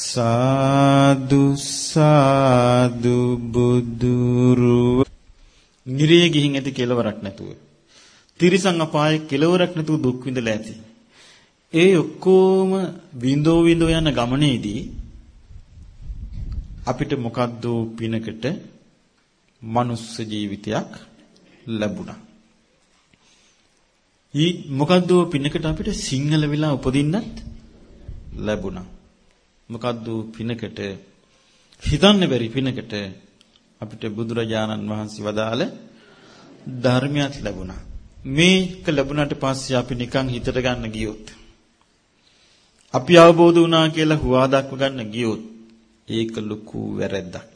සාදු සාදු බුදුරු නිරේ ගිහින් ඇති කෙලවරක් නැතුව තිරිසන් අපායේ කෙලවරක් නැතුව දුක් විඳලා ඇති ඒ ඔක්කොම විඳෝ විඳෝ යන ගමනේදී අපිට මොකද්ද පිනකට මනුස්ස ජීවිතයක් ලැබුණා. ඊ මොකද්ද පිනකට අපිට සිංහල වෙලා උපදින්නත් ලැබුණා. මොකද්ද පිනකට හිතන්න බැරි පිනකට අපිට බුදුරජාණන් වහන්සේ වදාළ ධර්මයක් ලැබුණා. මේක ලැබුණාට පස්සේ අපි නිකන් හිතට ගන්න ගියොත් අපි අවබෝධ වුණා කියලා හුවා දක්ව ගන්න ගියොත් ඒක ලොකු වැරැද්දක්.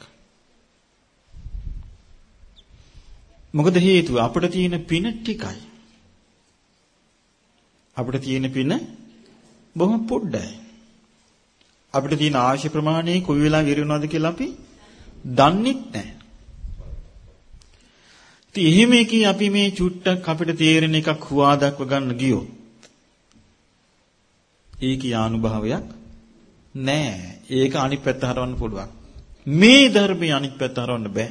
මොකද හේතුව අපිට තියෙන පින ටිකයි. අපිට තියෙන පින බොහොම පොඩ්ඩයි. අපිට තියෙන ආශි ප්‍රමාණය කොයි වෙලාවෙ ඉරනවද කියලා අපි දන්නේ නැහැ. ඉතින් එහෙම එකී අපි මේ චුට්ටක් අපිට තේරෙන එකක් හුවා දක්ව ගන්න ගියොත් ඒකේ ආනුභාවයක් නැහැ. ඒක අනිත් පැත්ත හරවන්න පුළුවන්. මේ ධර්මයේ අනිත් පැත්ත හරවන්න බෑ.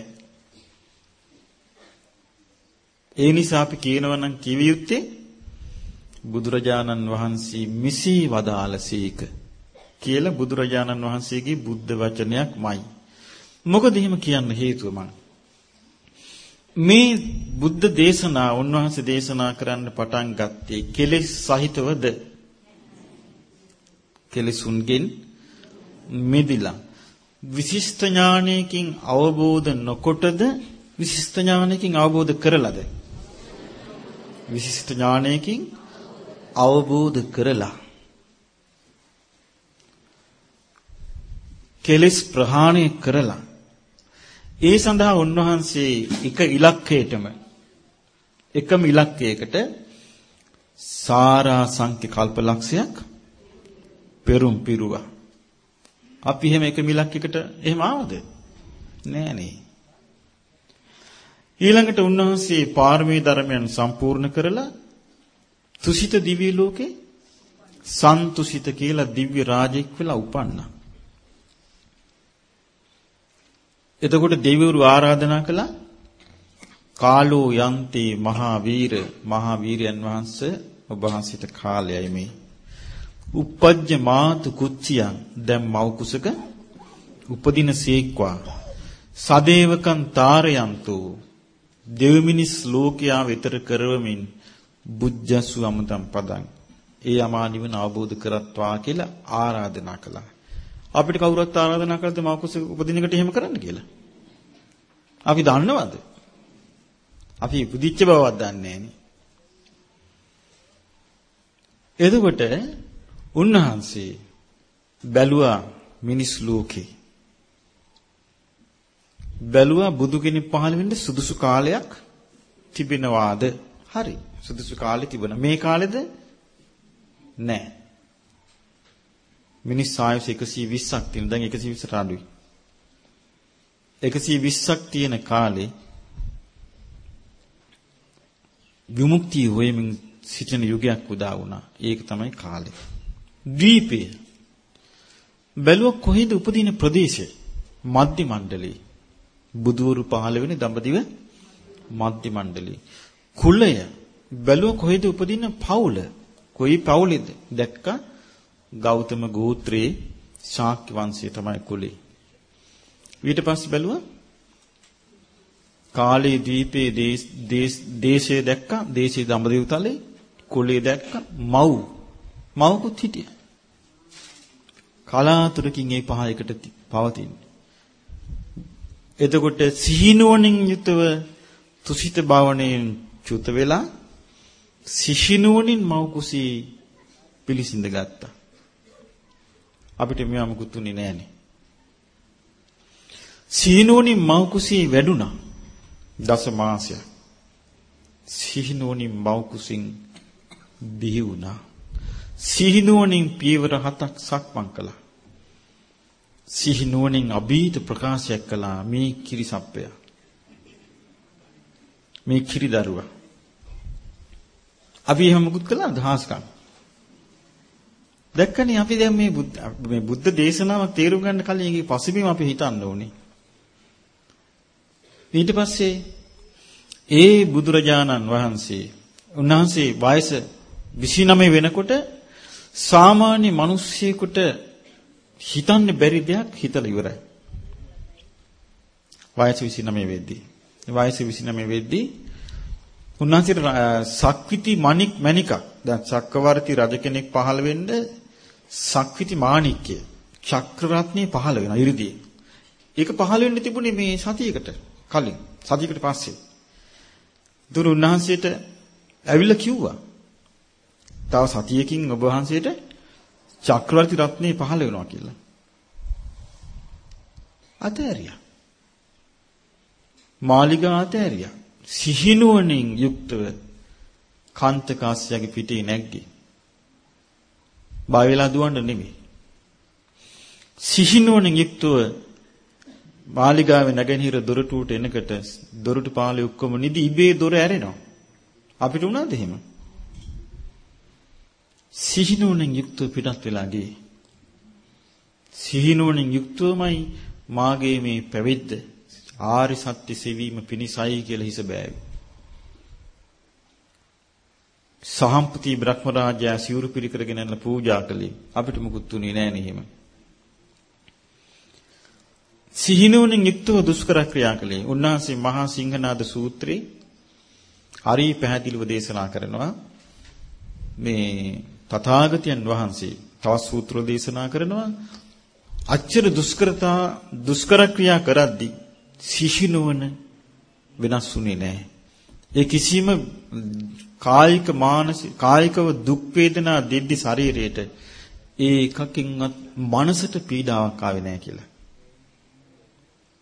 ඒ නිසා අපි කියනවා නම් කිව යුත්තේ බුදුරජාණන් වහන්සේ මිසී වදාළසේක කියලා බුදුරජාණන් වහන්සේගේ බුද්ධ වචනයක්මයි. මොකද එහෙම කියන්න හේතුව මම මේ බුද්ධ දේශනා උන්වහන්සේ දේශනා කරන්න පටන් ගත්තේ කෙලෙස් සහිතවද? කෙලෙසුන්ගෙන් මිදිලා. විශිෂ්ට ඥානයකින් අවබෝධ නොකොටද විශිෂ්ට ඥානයකින් අවබෝධ කරලාද? විශිෂ්ට ඥානයකින් අවබෝධ කරලා. කෙලෙස් ප්‍රහාණය කරලා ඒ සඳහා උන්වහන්සේ එක ඉලක්කයටම එකම ඉලක්කයකට සාරා සංඛ්‍ය කල්පලක්ෂයක් පෙරුම් පිරුවා. අපි එහෙම එක මිලක්කයකට එහෙම ආවද? නෑ නේ. ඊළඟට උන්වහන්සේ පාරමී ධර්මයන් සම්පූර්ණ කරලා තුසිත දිව්‍ය ලෝකේ සන්තුසිත කියලා දිව්‍ය රාජෙක් වෙලා උපන්නා. එතකොට දෙවිවරු ආරාධනා කළා කාලෝ යන්ති මහා වීර මහා වීරයන් වහන්සේ ඔබ වහන්සේට කාලයයි මේ. uppajja මාතු කුච්චියන් දැන් මව් කුසක උපදින සීක්වා. සදේවකන් තාරයන්තු දෙවමිනිස් ලෝකයා විතර කරවමින් බුද්ධසු අමතම් පදං ඒ අමා නිවන අවබෝධ කරත්වා කියලා ආරාධනා කළා. අපිට කවුරුත් ආරාධනා කළද මව් කුසක උපදින එකට එහෙම කරන්න කියලා? අපි දන්නවද? අපි පුදිච්ච බවක් දන්නේ නැහැ. එතකොට උන්වහන්සේ බැලුවා මිනිස් ලෝකේ. බැලුවා බුදු කෙනෙක් පහළ වෙන්න සුදුසු කාලයක් තිබෙනවාද? හරි. සුදුසු කාලේ තිබුණා. මේ කාලෙද? නැහැ. මිනිස් ආයුෂ 120ක් තියෙන. දැන් 120ට අඩුයි. 120ක් තියෙන කාලේ විමුක්තිය හොයමින් සිටින යුගයක් උදා වුණා. ඒක තමයි කාලේ. ද්වීපය බැලුව කොහෙද උපදින ප්‍රදේශය මධ්‍ය මණ්ඩලේ බුදුවරු පහළ වෙන දඹදිව මධ්‍ය මණ්ඩලේ කුලය බැලුව කොහෙද උපදින පවුල කොයි පවුලේද දැක්ක ගෞතම ගෝත්‍රයේ ශාක්‍ය වංශය තමයි කුලේ ඊට පස්සේ බැලුව කාලේ දීපේ දේශයේ දැක්ක දේශයේ දඹදිව තලේ කුලේ දැක්ක මව් මවකුත් හිටිය. කලාතුරකින් ඒ පහ එකට පවතින්නේ. එතකොට සිහිනුවණින් යුතව තුසිත භාවණයෙන් චුත වෙලා සිහිනුවණින් මව කුසී පිළිසිඳ ගත්තා. අපිට මේවා මුකුත් උනේ නෑනේ. සිහිනුවණින් මව කුසී වැඩුණා. දස මාසයක්. සිහිනුවණින් මව කුසින් බිහි වුණා. සිහිනුවණින් පියවර හතක් සක්මන් කළා. සිහිනුවණින් අභීත ප්‍රකාශයක් කළා මේ කිරිසප්පය. මේ කිරි දරුවා. අපි එහෙම මුකුත් කළාද හාස්කම්? දැක්කනේ අපි දැන් මේ බුද්ධ මේ බුද්ධ දේශනාවක් තේරුම් ගන්න කලින් ඒකේ පසුබිම අපි හිතන්න ඕනේ. ඊට පස්සේ ඒ බුදුරජාණන් වහන්සේ උන්වහන්සේ වයස 29 වෙනකොට සාමාන්‍ය මිනිස්සෙකුට හිතන්න බැරි දෙයක් හිතලා ඉවරයි. වයස 29 වෙද්දී. වයස 29 වෙද්දී උන්වහන්සේට සක්විති මණික් මණිකක් දැන් චක්කවර්ති රජ කෙනෙක් පහළ වෙන්න සක්විති මාණික්ය චක්‍රරත්නේ පහළ වෙනවා 이르දී. ඒක පහළ වෙන්න තිබුණේ මේ සතියකට කලින් සතියකට පස්සේ. දුර උන්වහන්සේට ඇවිල්ලා කිව්වා. තව සතියකින් ඔබ වහන්සේට චක්‍රවර්ති රත්නේ පහළ වෙනවා කියලා. අතෑරියා. මාලිගා අතෑරියා. සිහිනුවණින් යුක්තව කාන්තකාස්යගේ පිටේ නැග්ගේ. බය වෙලා දුවන්න නෙමෙයි. සිහිනුවණින් යුක්තව මාලිගාවේ නැගෙනහිර දොරටුවට එනකොට දොරටු පාලේ ඔක්කොම නිදි ඉබේ දොර ඇරෙනවා. අපිට උනන්ද එහෙම? සිහිනුවණින් යුක්තව පිටත් වෙලා ගියේ. සිහිනුවණින් යුක්තවමයි මාගේ මේ පැවිද්ද ආරි සත්‍ය සෙවීම පිණිසයි කියලා හිස බෑවි. සහම්පති බ්‍රහ්මරාජයා සිවුරු පිළිකරගෙන යන පූජා කළේ අපිට මුකුත් උනේ නෑ නෙහිම. සිහිනුවණින් යුක්තව දුෂ්කර ක්‍රියා කළේ. උන්වහන්සේ මහා සිංහනාද සූත්‍රේ හරි පැහැදිලිව දේශනා කරනවා. මේ තථාගතයන් වහන්සේ තවත් සූත්‍ර දේශනා කරනවා අච්චර දුෂ්කරතා දුෂ්කර ක්‍රියා කරද්දී සිහිනුවන වෙනස් වුණේ නැහැ. ඒ කිසිම කායික මානසික කායිකව දුක් වේදනා දෙද්දි ශරීරයට ඒ එකකින්වත් මනසට පීඩාවක් ආවේ නැහැ කියලා.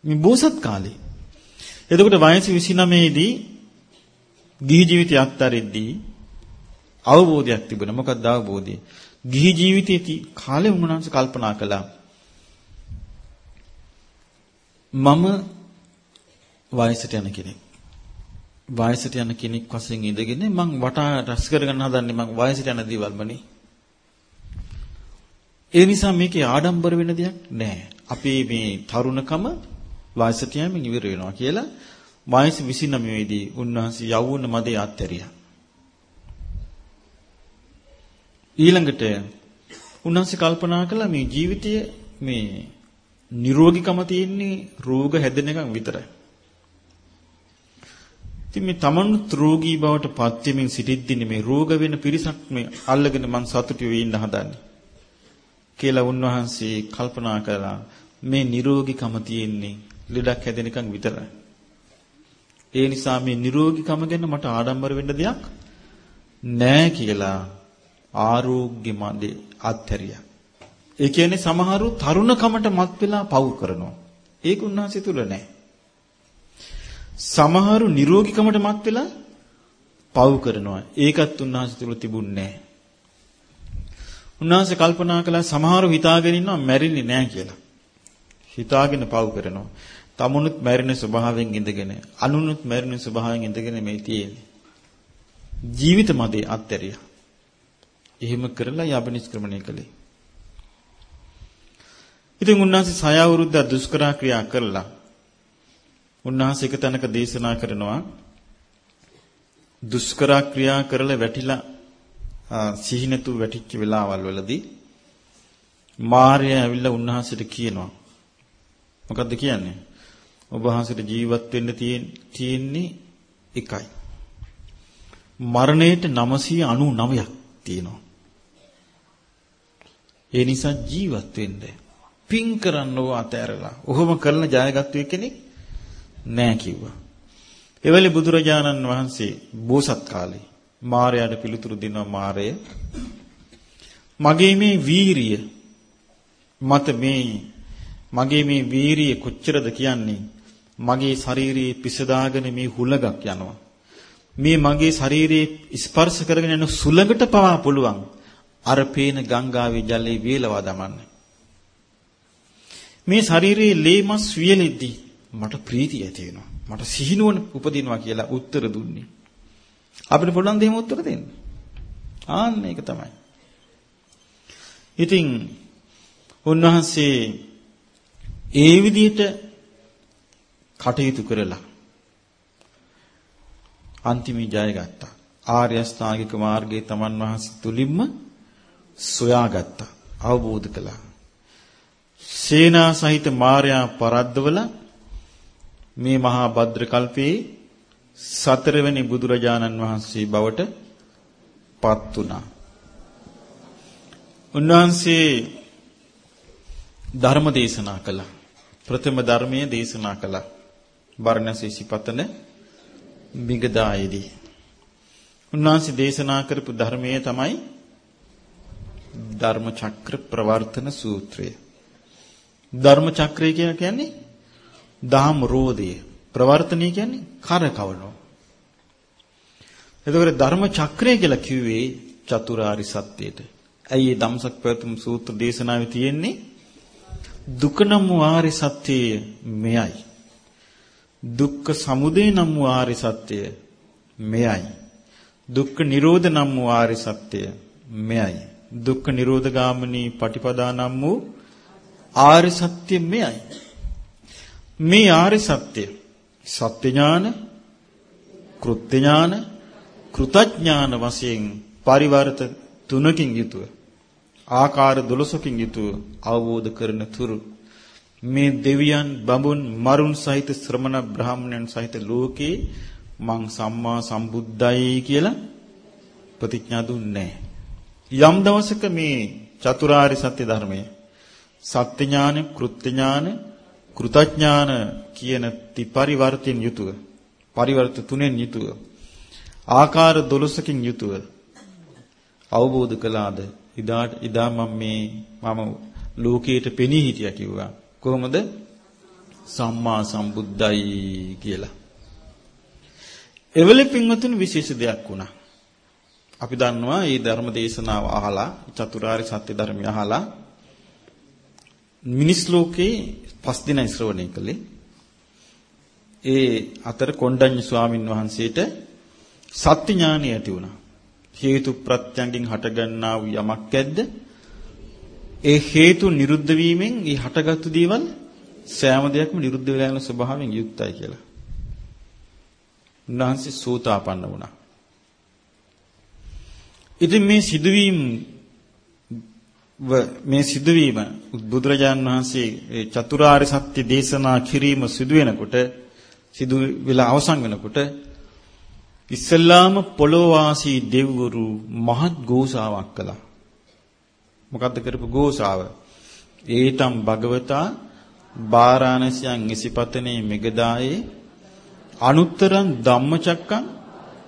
මේ බෝසත් කාලේ. එතකොට වයස 29 දී ගිහි ජීවිතය අත්හැරෙද්දී අවබෝධයක් තිබුණා. මොකක්ද අවබෝධය? ගිහි ජීවිතයේ කාලේ උන්වහන්සේ කල්පනා කළා. මම වයසට යන කෙනෙක්. වයසට යන කෙනෙක් වශයෙන් ඉඳගෙන මං වටා රැස් කරගන්න හදන්නේ මං වයසට යන දේවල්මනේ. ඒ නිසා මේකේ ආඩම්බර වෙන දෙයක් නැහැ. අපේ මේ තරුණකම වයසට යෑමෙන් ඉවර වෙනවා කියලා වයස 29 දී උන්වහන්සේ යවුන මදේ අත්හැරියා. ඊළඟට උන්වහන්සේ කල්පනා කළා මේ ජීවිතය මේ නිරෝගීකම තියෙන්නේ රෝග හැදෙන එකක් විතරයි. ඉතින් මේ තමනුත් රෝගී බවට පත් වෙමින් සිටිද්දී මේ රෝග වෙන පිරිසක් මේ අල්ලගෙන මං සතුටු වෙ ඉන්න හදන්නේ. කියලා උන්වහන්සේ කල්පනා කළා මේ නිරෝගීකම තියෙන්නේ ලෙඩක් හැදෙනකන් විතරයි. ඒ නිසා මේ නිරෝගීකම ගැන මට ආඩම්බර වෙන්න දෙයක් නෑ කියලා ආරෝග්‍ය මදේ අත්හැරියා. ඒ කියන්නේ සමහරු තරුණකමට මත් වෙලා පව් කරනවා. ඒක උන්වහන්සේ තුල නෑ. සමහරු නිරෝගීකමට මත් වෙලා පව් කරනවා. ඒකත් උන්වහන්සේ තුල තිබුණේ නෑ. උන්වහන්සේ කල්පනා කළා සමහරු හිතාගෙන ඉන්නවා මැරෙන්නේ නෑ කියලා. හිතාගෙන පව් කරනවා. තමුණුත් මැරෙන ස්වභාවයෙන් ඉඳගෙන අනුනුත් මැරෙන ස්වභාවයෙන් ඉඳගෙන මේ තියෙන්නේ. ජීවිත මදේ අත්හැරියා. එහෙම කරලා යබනිස්ක්‍රමණය කළේ. ඉතින් උන්වහන්සේ සය අවුරුද්ද දුෂ්කර ක්‍රියා කළා. උන්වහන්සේ එක තැනක දේශනා කරනවා දුෂ්කර ක්‍රියා කරලා වැටිලා සිහිනතු වැටිච්ච වෙලාවල් වලදී මාර්ය ඇවිල්ලා උන්වහන්සේට කියනවා මොකද්ද කියන්නේ ඔබ වහන්සේට ජීවත් වෙන්න තියෙන්නේ එකයි මරණයට 999ක් තියෙනවා ඒ නිසා ජීවත් වෙන්න. පින් කරන්න ඕව අතෑරලා. ඔහොම කරන ජයගත්තු කෙනෙක් නෑ කිව්වා. එවැනි බුදුරජාණන් වහන්සේ බෝසත් කාලේ මාරයාට පිළිතුරු දෙනවා මාරය මගේ මේ වීරිය මත මේ මගේ මේ වීරිය කොච්චරද කියන්නේ මගේ ශාරීරියේ පිසදාගෙන මේ හුලඟක් යනවා මේ මගේ ශාරීරියේ ස්පර්ශ කරගෙන යන සුලඟට පවා පුළුවන් අර පේන ගංගාවේ ජලයේ වේලවා දමන්න. මේ ශරීරයේ ලේ මස් වියලෙද්දී මට ප්‍රීතිය ඇති වෙනවා. මට සිහිනුවන උපදිනවා කියලා උත්තර දුන්නේ. අපිට පුළුවන් දෙහිම උත්තර දෙන්න. ආන්න ඒක තමයි. ඉතින් උන්වහන්සේ ඒ විදිහට කටයුතු කරලා අන්තිමේ ජය ගත්තා. ආර්ය අෂ්ටාංගික මාර්ගයේ තමන් වහන්සේ තුලින්ම සොයාගත්තා. අවබෝධ කළා. සේනා සහිත මාර්යා පරද්දවල මේ මහා භද්‍ර කල්පයේ සතරවෙනි බුදුරජාණන් වහන්සේ බවට පත් වුණා. උන්වහන්සේ ධර්ම දේශනා කළා. ප්‍රථම ධර්මයේ දේශනා කළා. බර්ණසී සිපතන මිගදායේදී. උන්වහන්සේ දේශනා කරපු ධර්මයේ තමයි ධර්ම චක්‍ර ප්‍රවර්තන සූත්‍රය. ධර්ම චක්‍රය කියන්නේ දහම් රෝධය. ප්‍රවර්තනය කියන්නේ කරකවනවා. එතකොට ධර්ම චක්‍රය කියලා කිව්වේ චතුරාරි සත්‍යයට. ඇයි මේ ධම්සක් පැතුම් සූත්‍ර දේශනාවේ තියෙන්නේ? දුක නම් වූ ආර්ය සත්‍යය මෙයයි. දුක්ඛ සමුදය නම් වූ ආර්ය සත්‍යය මෙයයි. දුක්ඛ නිරෝධ නම් වූ ආර්ය සත්‍යය මෙයයි. දුක්ඛ නිරෝධ ගාමිනී පටිපදා නම් වූ ආර්ය සත්‍ය මෙයයි. මේ ආර්ය සත්‍ය. සත්‍ය ඥාන, කෘත්‍ය ඥාන, කෘතඥාන වශයෙන් පරිවර්ත තුනකින් යුතුව ආකාර 12කින් යුතුව අවබෝධ කරන තුරු. මේ දෙවියන් බඹුන් මරුන් සහිත ශ්‍රමණ බ්‍රාහ්මණයන් සහිත ලෝකේ මං සම්මා සම්බුද්දයි කියලා ප්‍රතිඥා දුන්නේ යම් දවසක මේ චතුරාර්ය සත්‍ය ධර්මය සත්‍ය ඥාන, කෘත්‍ය ඥාන, කෘතඥාන කියන ත්‍රිපරිවර්තයෙන් යුතුව පරිවර්ත තුනෙන් යුතුව ආකාර 12කින් යුතුව අවබෝධ කළාද? ඉදාට ඉදා මම මේ මම ලෝකයට පෙනී හිටියා කිව්වා. කොහොමද? සම්මා සම්බුද්දයි කියලා. එවලේ පින්වතුන් විශේෂ දෙයක් වුණා. අපි දන්නවා මේ ධර්ම දේශනාව අහලා චතුරාර්ය සත්‍ය ධර්මය අහලා මිනිස් ලෝකේ පස් දිනයි ශ්‍රවණය කළේ ඒ අතර කොණ්ඩඤ්ඤ ස්වාමින් වහන්සේට සත්‍ය ඥානය ඇති වුණා. හේතු ප්‍රත්‍යයෙන් හටගන්නා වූ යමක් ඇද්ද? ඒ හේතු නිරුද්ධ වීමෙන් ඒ හටගත්තු දේවල් සෑම දෙයක්ම නිරුද්ධ වෙලා යන ස්වභාවයෙන් යුක්තයි කියලා. උන්වහන්සේ සෝතාපන්න වුණා. ඉතින් මේ සිදුවීම් මේ සිදුවීම බුදුරජාන් වහන්සේ චතුරාර්ය සත්‍ය දේශනා කිරීම සිදු වෙනකොට සිදු වෙලා අවසන් වෙනකොට ඉස්සල්ලාම පොළොව වාසී දෙවිවරු මහත් ගෝසාවක් කළා. මොකද්ද කරපු ගෝසාව? ඒතම් භගවතා බාරාණසියන් ඉසිපතනේ මෙගදායේ අනුත්තරං ධම්මචක්කං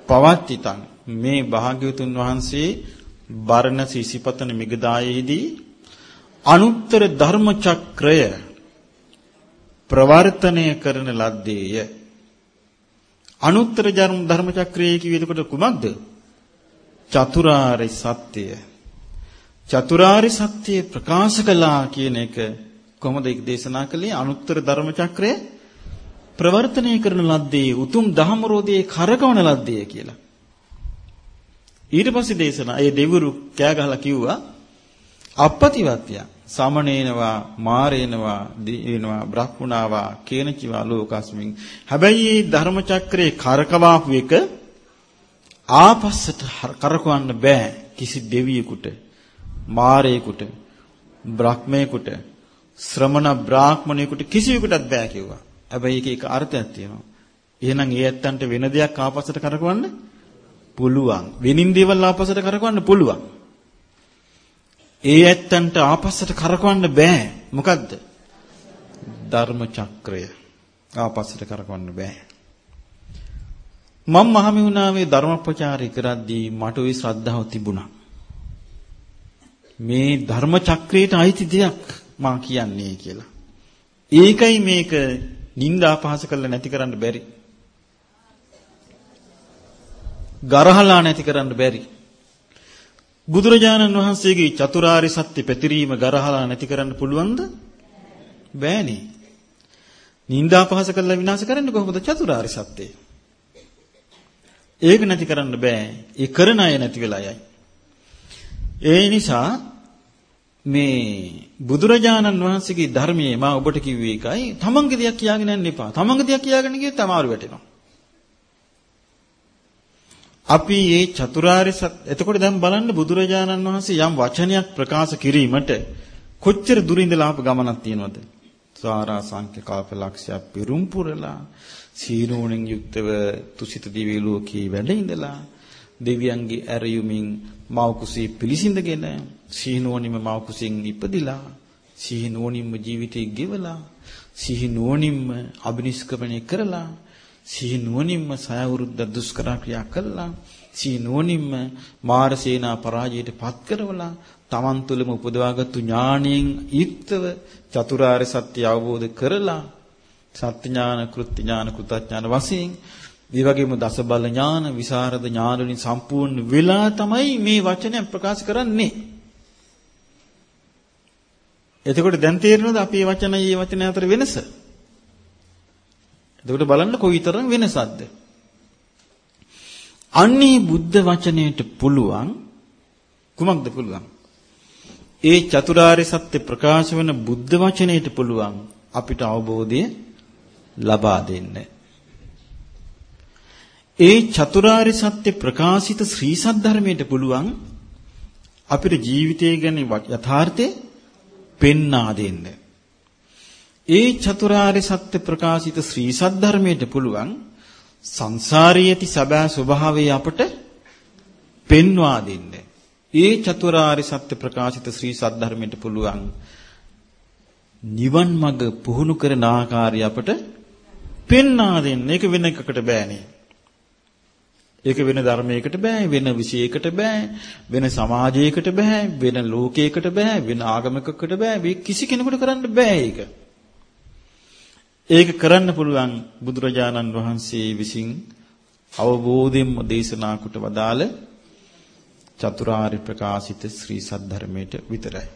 පවත්තිතං මේ භාග්‍යවතුන් වහන්සේ බරණසි ඉසිපතන මෙගදායේදී අනුත්තර ධර්ම චක්‍රය ප්‍රවර්තනය කරන ලද්දේය අනුත්තර ධර්ම චක්‍රයේ කිව්වේ එතකොට කුමක්ද? චතුරාර්ය සත්‍යය. චතුරාර්ය සත්‍යය ප්‍රකාශ කළා කියන එක කොහොමද ඒක දේශනා කළේ? අනුත්තර ධර්ම චක්‍රය ප්‍රවර්තනය කරන ලද්දේ උතුම් දහමරෝධයේ කරකවන ලද්දේ කියලා. ඊට පස්සේ දේශනා ඒ දෙවිවරු කෑ ගහලා කිව්වා අපපතිවත්‍ය සමනේනවා මාරේනවා දිනවා බ්‍රහ්මුණාවා කේනචිවා ලෝකස්මින් හැබැයි මේ ධර්ම චක්‍රේ කරකවාපු එක ආපස්සට කරකවන්න බෑ කිසි දෙවියෙකුට මාරේකුට බ්‍රහ්මේකුට ශ්‍රමණ බ්‍රාහ්මණයෙකුට කිසිවෙකුටත් බෑ කිව්වා. හැබැයි ඒකේ එක අර්ථයක් තියෙනවා. එහෙනම් ඒ ඇත්තන්ට වෙන දෙයක් ආපස්සට කරකවන්න පුළුවන්. වෙනින් දේවල් ආපස්සට කරකවන්න පුළුවන්. ඒ ඇත්තන්ට ආපස්සට කරකවන්න බෑ. මොකද්ද? ධර්ම චක්‍රය. ආපස්සට කරකවන්න බෑ. මම මහමෙවුනාවේ ධර්ම ප්‍රචාරය කරද්දී මට ওই ශ්‍රද්ධාව තිබුණා. මේ ධර්ම චක්‍රයට අයිති දෙයක් මා කියන්නේ කියලා. ඒකයි මේක නිന്ദා පහස කරලා නැති කරන්න බැරි. ගරහලා නැති කරන්න බැරි. බුදුරජාණන් වහන්සේගේ චතුරාර්ය සත්‍ය පැතිරීම ගරහලා නැති කරන්න පුළුවන්ද? බෑනේ. නිന്ദා පහස කරලා විනාශ කරන්නේ කොහොමද චතුරාර්ය සත්‍යය? ඒක නැති කරන්න බෑ. ඒ කරන අය නැති වෙලා යයි. ඒ නිසා මේ බුදුරජාණන් වහන්සේගේ ධර්මයේ මා ඔබට කිව්වේ එකයි තමන්ගේ දෙයක් කියාගෙන යන්න එපා. තමන්ගේ දෙයක් කියාගෙන ගියොත් අමාරු වැටෙනවා. අපි මේ චතුරාර්ය සත්‍ය එතකොට දැන් බලන්න බුදුරජාණන් වහන්සේ යම් වචනයක් ප්‍රකාශ කිරීමට කොච්චර දුරින්දලා ආපු ගමනක් තියෙනවද? සාරා සංඛ්‍ය කල්ප ලක්ෂයක් පිරුම් පුරලා සීනෝණෙන් යුක්තව තුසිත දිව්‍ය ලෝකයේ වැඩ ඉඳලා දෙවියන්ගේ ඇරයුමින් මව කුසී පිළිසිඳගෙන සීනෝණිම මව කුසින් ඉපදිලා සීනෝණින්ම ජීවිතේ ගෙවලා සීනෝණින්ම අබිනිෂ්ක්‍මණය කරලා සීනෝණින්ම සයවුරුද්ද දුෂ්කර ක්‍රියා කළා සීනෝණින්ම මාරසේනා පරාජයට පත් කරවලා තමන් තුළම උපදවාගත්තු ඥාණයෙන් යුක්තව චතුරාර්ය සත්‍ය අවබෝධ කරලා සත්‍ය ඥාන කෘත්‍ය ඥාන කෘතඥාන වශයෙන් ඒ වගේම දස බල ඥාන විසරද ඥාන වලින් සම්පූර්ණ වෙලා තමයි මේ වචනය ප්‍රකාශ කරන්නේ. එතකොට දැන් තේරෙනවද අපේ වචනයි මේ වචනය අතර වෙනස? එතකොට බලන්න කොයිතරම් වෙනසක්ද? අන්නේ බුද්ධ වචනයට පුළුවන් කුමක්ද පුළුවන්? ඒ චතුරාර්ය සත්‍ය ප්‍රකාශ වෙන බුද්ධ වචනයට පුළුවන් අපිට අවබෝධය ලබා දෙන්න. ඒ චතුරාර්ය සත්‍ය ප්‍රකාශිත ශ්‍රී සද්ධර්මයට පුළුවන් අපිට ජීවිතය ගැන යථාර්ථය පෙන්වා දෙන්න. ඒ චතුරාර්ය සත්‍ය ප්‍රකාශිත ශ්‍රී සද්ධර්මයට පුළුවන් සංසාරයේ ඇති සැබෑ ස්වභාවය අපට පෙන්වා දෙන්න. ඒ චතුරාර්ය සත්‍ය ප්‍රකාශිත ශ්‍රී සද්ධර්මයට පුළුවන් නිවන් මඟ පුහුණු කරන ආකාරය අපට පෙන්වා දෙන්න. ඒක වෙන එකකට බෑනේ. ඒක වෙන ධර්මයකට බෑ, වෙන විෂයයකට බෑ, වෙන සමාජයකට බෑ, වෙන ලෝකයකට බෑ, වෙන ආගමකකට බෑ. මේ කිසි කෙනෙකුට කරන්න බෑ ඒක. ඒක කරන්න පුළුවන් බුදුරජාණන් වහන්සේ විසින් අවබෝධයෙන්ම දේශනා කොට වදාළ චතුරාර්ය ප්‍රකාශිත ශ්‍රී සද්ධර්මයට විතරයි.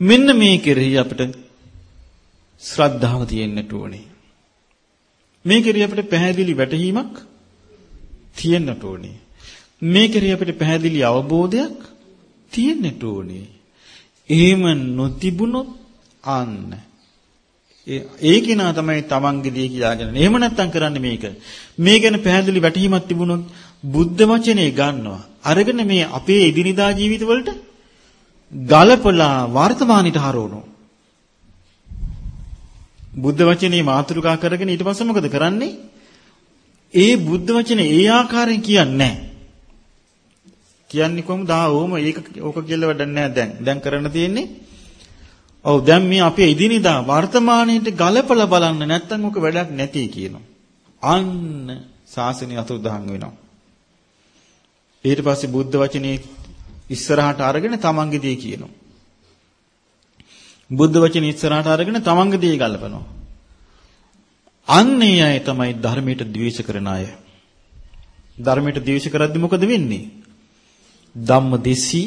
මෙන්න මේ කෙරෙහි අපිට ශ්‍රද්ධාව තියෙන්නට ඕනේ. මේ කෙරෙහි අපිට පැහැදිලි වැටහීමක් තියෙන්නට ඕනේ. මේ කෙරෙහි අපිට පැහැදිලි අවබෝධයක් තියෙන්නට ඕනේ. එහෙම නොතිබුණොත් අන්න ඒ කෙනා තමයි තමන්ගේ දේ කියාගෙන. එහෙම නැත්තම් කරන්නේ මේක. මේ ගැන පැහැදිලි වැටහීමක් තිබුණොත් බුද්ධ වචනේ ගන්නවා. අරගෙන මේ අපේ එදිනදා ජීවිතවලට ගලපලා වර්තමානයට හරවනවා. බුද්ධ වචනේ මාතෘකා කරගෙන ඊට පස්සේ මොකද කරන්නේ? ඒ බුද්ධ වචනේ ඒ ආකාරයෙන් කියන්නේ නැහැ. කියන්නේ කොහොමද? ආ ඕම ඒක ඕක කියලා වැඩක් නැහැ දැන්. දැන් කරන්න තියෙන්නේ ඔව් දැන් මේ අපේ ඉදිනදා වර්තමානයේට ගලපලා බලන්න නැත්නම් ඔක වැඩක් නැති කියනවා. අන්න සාසනය අතුරුදහන් වෙනවා. ඊට පස්සේ බුද්ධ වචනේ ඉස්සරහට අරගෙන තමන්ගේ දේ කියනවා. බුද්ධ වචනේ ඉස්සරහට අරගෙන තමන්ගේ දේ ගලපනවා. අන්නේ අය තමයි ධර්මයට ද්වේෂ කරන අය. ධර්මයට ද්වේෂ කරද්දි මොකද වෙන්නේ? ධම්ම දෙසි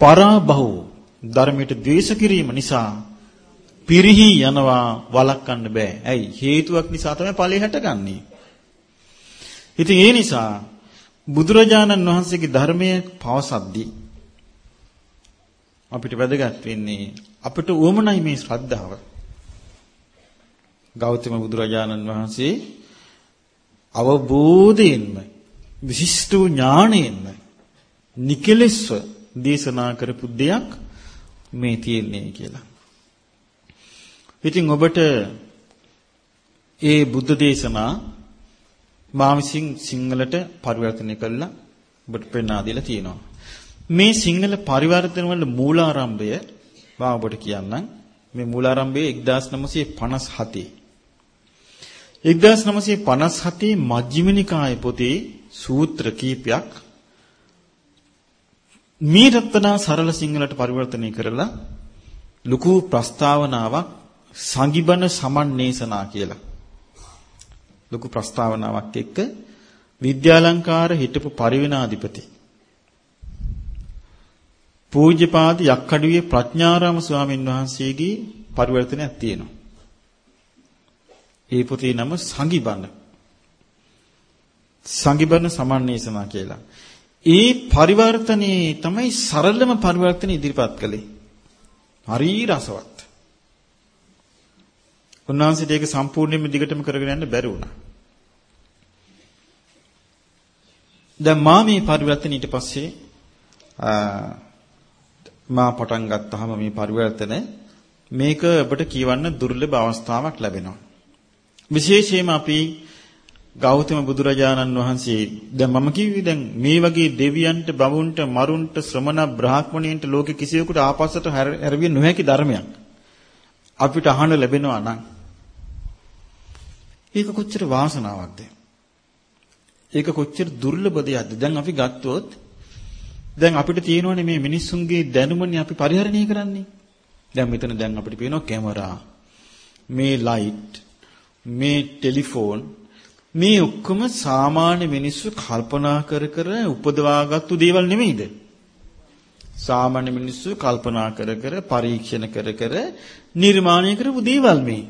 පරාබහෝ ධර්මයට ද්වේෂ කිරීම නිසා පිරිහි යනවා වළක්වන්න බෑ. ඇයි? හේතුවක් නිසා තමයි ඵලෙ හැටගන්නේ. ඉතින් ඒ නිසා බුදුරජාණන් වහන්සේගේ ධර්මයේ පවසද්දී අපිට වැදගත් වෙන්නේ අපිට උවමනයි මේ ශ්‍රද්ධාව. ගෞතම බුදුරජාණන් වහන්සේ අවබෝධයෙන්ම විශිෂ්ට ඥාණයෙන්ම නිකලෙස්ව දේශනා කරපු දෙයක් මේ තියෙන්නේ කියලා. ඉතින් ඔබට ඒ බුද්ධ දේශනා මා විසින් සිංහලට පරිවර්තනය කළා ඔබට පෙන්වා දීලා තියෙනවා. මේ සිංහල පරිවර්තන වල මූලාරම්භය මම ඔබට කියන්නම්. මේ මූලාරම්භය 1957. 1957 මජ්ක්‍ධිම නිකායේ පොතේ සූත්‍ර කීපයක් මේ රත්නා සරල සිංහලට පරිවර්තනය කරලා ලুকু ප්‍රස්තාවනාවක් සංගිබන සමන්නේසනා කියලා. ලুকু ප්‍රස්තාවනාවක් එක්ක විද්‍යාලංකාර හිටපු පරිවිනාධිපති පූජ්‍යපාද යක්කඩුවේ ප්‍රඥාරාම ස්වාමින් වහන්සේගේ පරිවර්තනයක් තියෙනවා. ඒ පොතේ නම සංගිබන. සංගිබන සමන්නේසනා කියලා. ඒ පරිවර්තනයේ තමයි සරලම පරිවර්තන ඉදිරිපත් කළේ. හරි රසවත්. උන්වහන්සේට ඒක සම්පූර්ණයෙන්ම දිගටම කරගෙන යන්න බැරි වුණා. දැන් මා මේ පරිවර්තන ඊට පස්සේ මා පටන් ගත්තාම මේ පරිවර්තන මේක ඔබට කියවන්න දුර්ලභ අවස්ථාවක් ලැබෙනවා. විශේෂයෙන්ම අපි ගෞතම බුදුරජාණන් වහන්සේ දැන් මම කිව්වේ දැන් මේ වගේ දෙවියන්ට බඹුන්ට මරුන්ට ශ්‍රමණ බ්‍රාහ්මණයන්ට ලෝකෙ කිසියෙකුට ආපස්සට හැරවිය නොහැකි ධර්මයක්. අපිට අහන්න ලැබෙනවා නම්. ඒක කොච්චර වාසනාවක්ද? ඒක කොච්චර දුර්ලභ දෙයක්ද දැන් අපි ගත්තොත් දැන් අපිට තියෙනවනේ මේ මිනිස්සුන්ගේ දැනුමනේ අපි පරිහරණය කරන්නේ. දැන් මෙතන දැන් අපිට පේනවා කැමරා මේ ලයිට් මේ ටෙලිෆෝන් මේ ඔක්කොම සාමාන්‍ය මිනිස්සු කල්පනා කර කර උපදවාගත්තු දේවල් නෙමෙයිද? සාමාන්‍ය මිනිස්සු කල්පනා කර කර පරීක්ෂණ කර කර නිර්මාණය කරපු දේවල් මේ.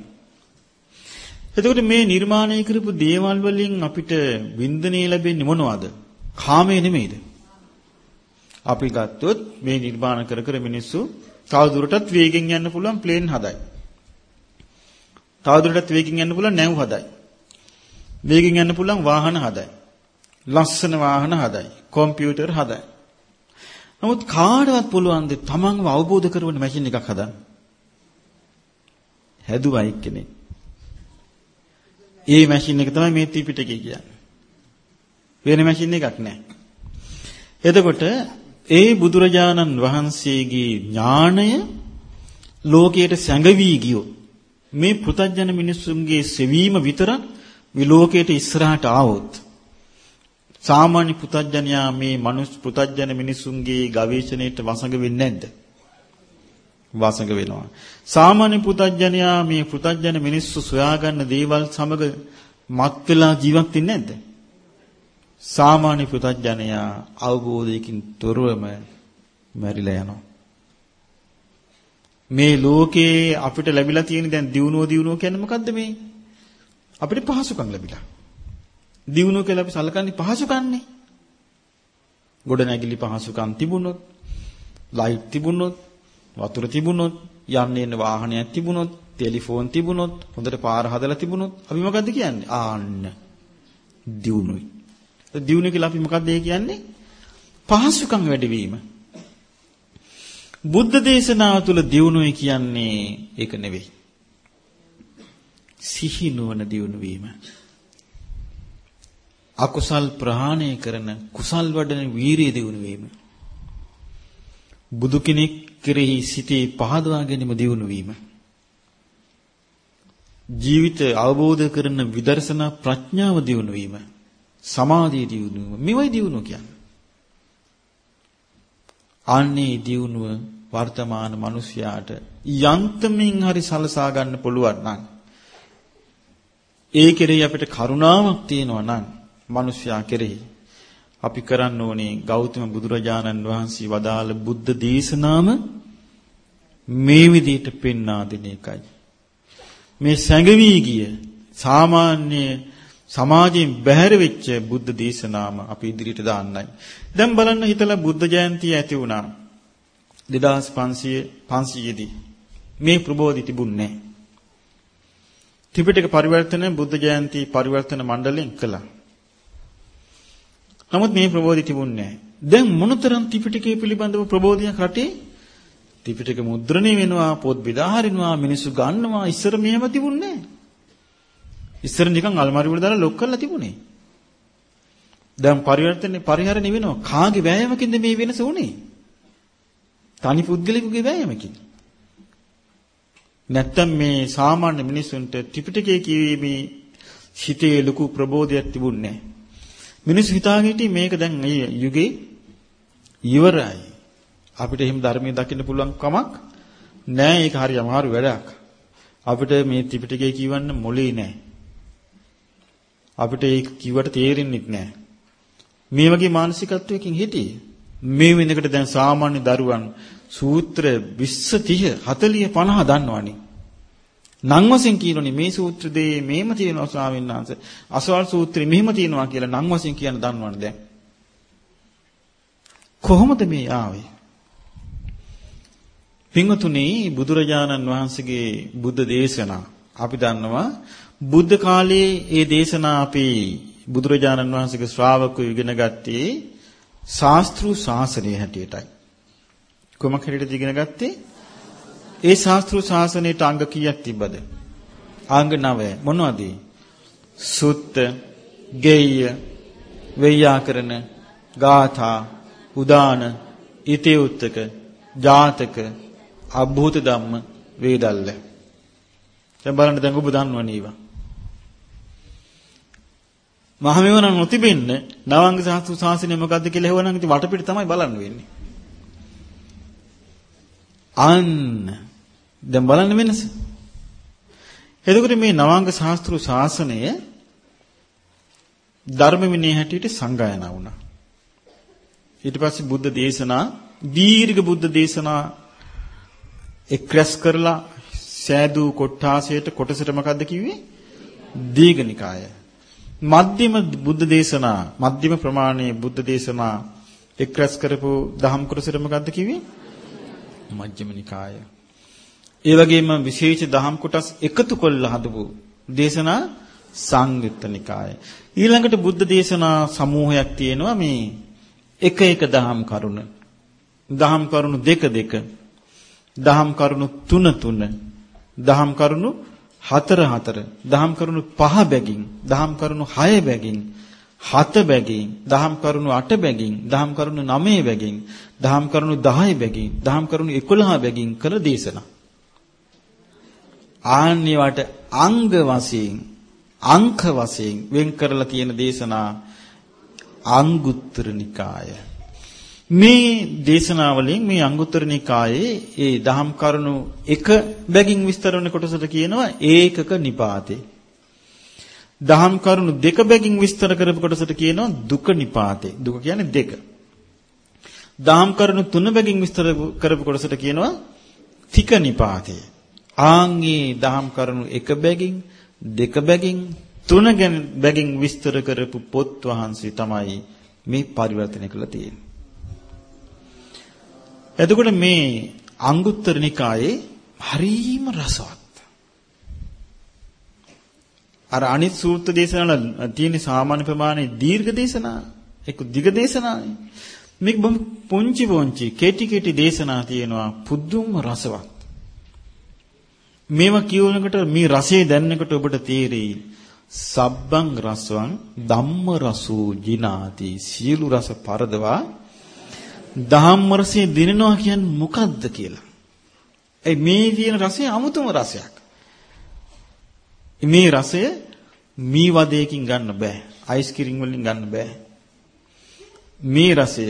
එතකොට මේ නිර්මාණය කරපු දේවල් වලින් අපිට වින්දනය ලැබෙන්නේ මොනවද? කාමය නෙමෙයිද? අපි ගත්තොත් මේ නිර්මාණ කර කර මිනිස්සු තවදුරටත් වේගෙන් යන්න පුළුවන් ප්ලේන් හදයි. තවදුරටත් වේගෙන් යන්න පුළුවන් නැව් හදයි. වේගෙන් යන්න පුළුවන් වාහන හදයි. ලස්සන වාහන හදයි. කම්පියුටර් හදයි. නමුත් කාටවත් පුළුවන් ද තමන්ව අවබෝධ කරවන මැෂින් එකක් හදන්න? හැදුවා එක්කෙනෙක්. ඒ මැෂින් එක තමයි මේ ත්‍රිපිටකය කියන්නේ. වෙන මැෂින් එකක් නැහැ. එතකොට ඒ බුදුරජාණන් වහන්සේගේ ඥාණය ලෝකයට සැඟවි ගියෝ මේ පෘථජන මිනිස්සුන්ගේ සෙවීම විතරක් විලෝකයට ඉස්සරහට ආවොත් සාමාන්‍ය පුතඥයා මේ මනුස්ස පුතඥ මිනිසුන්ගේ ගවේෂණයට වසඟ වෙන්නේ නැද්ද? වසඟ වෙනවා. සාමාන්‍ය පුතඥයා මේ පුතඥ මිනිස්සු සොයාගන්න දේවල් සමග මත් වෙලා ජීවත් වෙන්නේ නැද්ද? සාමාන්‍ය පුතඥයා අවබෝධයකින් තොරවම මැරිලා යනවා. මේ ලෝකේ අපිට ලැබිලා තියෙන දැන් දියුණුව දියුණුව කියන්නේ මොකද්ද මේ? අපිට පහසුකම් ලැබිලා. දියුණුව කියලා අපි සලකන්නේ පහසුකම්නේ. ගොඩ නැගිලි පහසුකම් තිබුණොත්, ලයිට් තිබුණොත්, වතුර තිබුණොත්, යන්න එන්න වාහනයක් තිබුණොත්, ටෙලිෆෝන් තිබුණොත්, හොඳට පාර හදලා තිබුණොත් අපි මොකද්ද කියන්නේ? ආන්න දියුණුවයි. දියුණුව කියලා අපි මොකද්ද කියන්නේ? පහසුකම් වැඩිවීම. බුද්ධ දේශනාව තුළ දියුණුවයි කියන්නේ ඒක නෙවෙයි. සිහි නුවණ දියුණු වීම. අකුසල් ප්‍රහාණය කරන කුසල් වඩන වීරිය දියුණු වීම. බුදු කෙනෙක් කෙරෙහි සිටී පහදවා ගැනීම දියුණු වීම. ජීවිත අවබෝධ කරන විදර්ශනා ප්‍රඥාව දියුණු වීම. සමාධිය දියුණු වීම. මෙවයි දියුණුව කියන්නේ. අන්නේ දියුණුව වර්තමාන මිනිසයාට යන්තමින් හරි සලසා ගන්න පුළුවන් නම් ඒ කෙරෙහි අපිට කරුණාවක් තියෙනවා නම් මිනිස්යා කෙරෙහි අපි කරන්න ඕනේ ගෞතම බුදුරජාණන් වහන්සේ වදාළ බුද්ධ දේශනාම මේ විදිහට පෙන්වා දෙන එකයි. මේ සැඟවි ගිය සාමාන්‍ය සමාජයෙන් බැහැර වෙච්ච බුද්ධ දේශනාම අපි ඉදිරියට දාන්නයි. දැන් බලන්න හිතලා බුද්ධ ජයන්තිය ඇති වුණා. 2500 500 දී මේ ප්‍රබෝධි තිබුණේ නැහැ. ත්‍රිපිටක පරිවර්තන බුද්ධ ජයන්ති පරිවර්තන මණ්ඩලයෙන් කළා. නමුත් මේ ප්‍රබෝධි තිබුණේ නැහැ. දැන් මොනතරම් ත්‍රිපිටකය පිළිබඳව ප්‍රබෝධයක් රටේ ත්‍රිපිටක මුද්‍රණය වෙනවා පොත් බෙදා හරිනවා මිනිස්සු ගන්නවා ඉස්සර මෙහෙම තිබුණේ නැහැ. ඉස්සර නිකන් අල්මාරි වල දාලා ලොක් කරලා තිබුණේ. දැන් පරිවර්තනේ පරිහරණය වෙනවා. කාගේ වෑයමකින්ද මේ වෙනස උනේ? තනි පුද්ගලිකගේ වෑයමකින්. නැත්තම් මේ සාමාන්‍ය මිනිසුන්ට ත්‍රිපිටකය කියීමේ හිතේ ලොකු ප්‍රබෝධයක් තිබුණේ නැහැ. මිනිස්සු හිතාගෙන හිටියේ මේක දැන් මේ යුගේ ඉවරයි. අපිට එහෙම ධර්මයේ දකින්න පුළුවන් කමක් නෑ. ඒක හරි අමාරු වැඩක්. අපිට මේ ත්‍රිපිටකය කියවන්න මොලේ නෑ. අපිට ඒක කිව්වට තේරෙන්නේ නැහැ. මේ වගේ මානසිකත්වයකින් හිටියේ. මේ වෙනකොට දැන් සාමාන්‍ය දරුවන් සූත්‍ර 20 30 40 50 දන්නවනේ. නම් වශයෙන් කියනෝනේ මේ සූත්‍ර දෙයේ මෙහෙම තියෙනවා ස්වාමීන් වහන්සේ. අසවල් සූත්‍රේ මෙහෙම තියෙනවා කියලා නම් වශයෙන් කියන දන්නවනේ දැන්. කොහොමද මේ ආවේ? පින්වතුනි බුදුරජාණන් වහන්සේගේ බුද්ධ දේශනා අපි දන්නවා බුද්ධ කාලයේ ඒ දේශනා අපි බුදුරජාණන් වහන්සේගේ ශ්‍රාවකයෝ ඉගෙන ගත්තේ ශාස්ත්‍රු ශාසනය හැටියටයි. කොමක් හැටියටද ඉගෙන ගත්තේ? ඒ ශාස්ත්‍රු ශාසනයට අංග කීයක් තිබ්බද? අංග 9. මොනවද? සුත්ත, ගෙය්‍ය, වෙය්‍යාකරණ, ගාථා, උදාන, ඉතිඋත්තක, ජාතක, අභූත ධම්ම, වේදල්ල. දැන් බලන්න දැන් ඔබ දන්නවනේ ඒවා. මහමෙවණ නොතිබෙන්න නවංග සාස්ත්‍රු ශාසනය මොකද්ද කියලා හෙවනම් ඉතින් වටපිට තමයි බලන්න වෙන්නේ. අන්න දැන් බලන්න වෙනස. එතකොට මේ නවංග ශාස්ත්‍රු ශාසනය ධර්ම විනය හැටියට සංගායනා වුණා. ඊට පස්සේ බුද්ධ දේශනා දීර්ඝ බුද්ධ දේශනා එක්රැස් කරලා සෑදූ කොට්ටාසයට කොටසට මොකද්ද කිව්වේ? දීඝනිකාය. මධ්‍යම බුද්ධ දේශනා මධ්‍යම ප්‍රමාණයේ බුද්ධ දේශනා එක්රැස් කරපු දහම් කොටසට මොකද්ද කිව්වේ? මජ්ක්‍ධිම නිකාය. ඒ වගේම විශේෂ දහම් කොටස් එකතු කරලා හදපු දේශනා සංයුත්ත නිකාය. ඊළඟට බුද්ධ දේශනා සමූහයක් තියෙනවා මේ එක එක දහම් කරුණ. දහම් කරුණු දෙක දෙක. දහම් කරුණු තුන තුන. දහම් කරුණු හතර හතර. දහම් කරුණු පහ බැගින්. දහම් කරුණු හය බැගින්. හත බැගින්. දහම් කරුණු අට බැගින්. දහම් කරුණු නවය බැගින්. දහම් කරුණු 10 බැගින්. දහම් කරුණු 11 බැගින් කළ දේශනා. ආන්නේවට අංග වශයෙන් අංක වශයෙන් වෙන් කරලා තියෙන දේශනා අංගුත්තර නිකාය. මේ දේශනාවලින් මේ අංගුත්තර නිකායේ ඒ දහම් කරුණු එක බැගින් විස්තර වෙන කොටසට කියනවා ඒකක නිපාතේ. දහම් කරුණු දෙක බැගින් විස්තර කරපු කොටසට කියනවා දුක නිපාතේ. දුක කියන්නේ දෙක. දහම් කරුණු තුන බැගින් විස්තර කරපු කොටසට කියනවා තික නිපාතේ. ආන්ගේ දහම් කරුණු එක බැගින් දෙක බැගින් තුන ගැන බැගින් විස්තර කරපු පොත් වහන්සේ තමයි මේ පරිවර්තනය කළා තියෙන්නේ. එතකොට මේ අංගුත්තර නිකායේ හරීම රසවත්. අර අනිත් සූත්‍ර දේශනාවල තියෙන සාමාන්‍ය ප්‍රමාණයේ දීර්ඝ දේශනා එක්ක දිග දේශනානේ. මේක බොහොම පුංචි පුංචි කෙටි කෙටි දේශනා තියෙනවා පුදුම රසවත්. මේවා කියවනකොට මේ රසය දැනනකොට ඔබට තේරෙයි සබ්බං රසවං ධම්ම රසෝ ජිනාති සියලු රස පරදවා ධම්ම රසයේ දිනනවා කියන්නේ මොකද්ද කියලා. ඒ මේ කියන රසය අමුතුම රසයක්. මේ රසය මී වදයකින් ගන්න බෑ. අයිස්ක්‍රීම් වලින් ගන්න බෑ. මේ රසය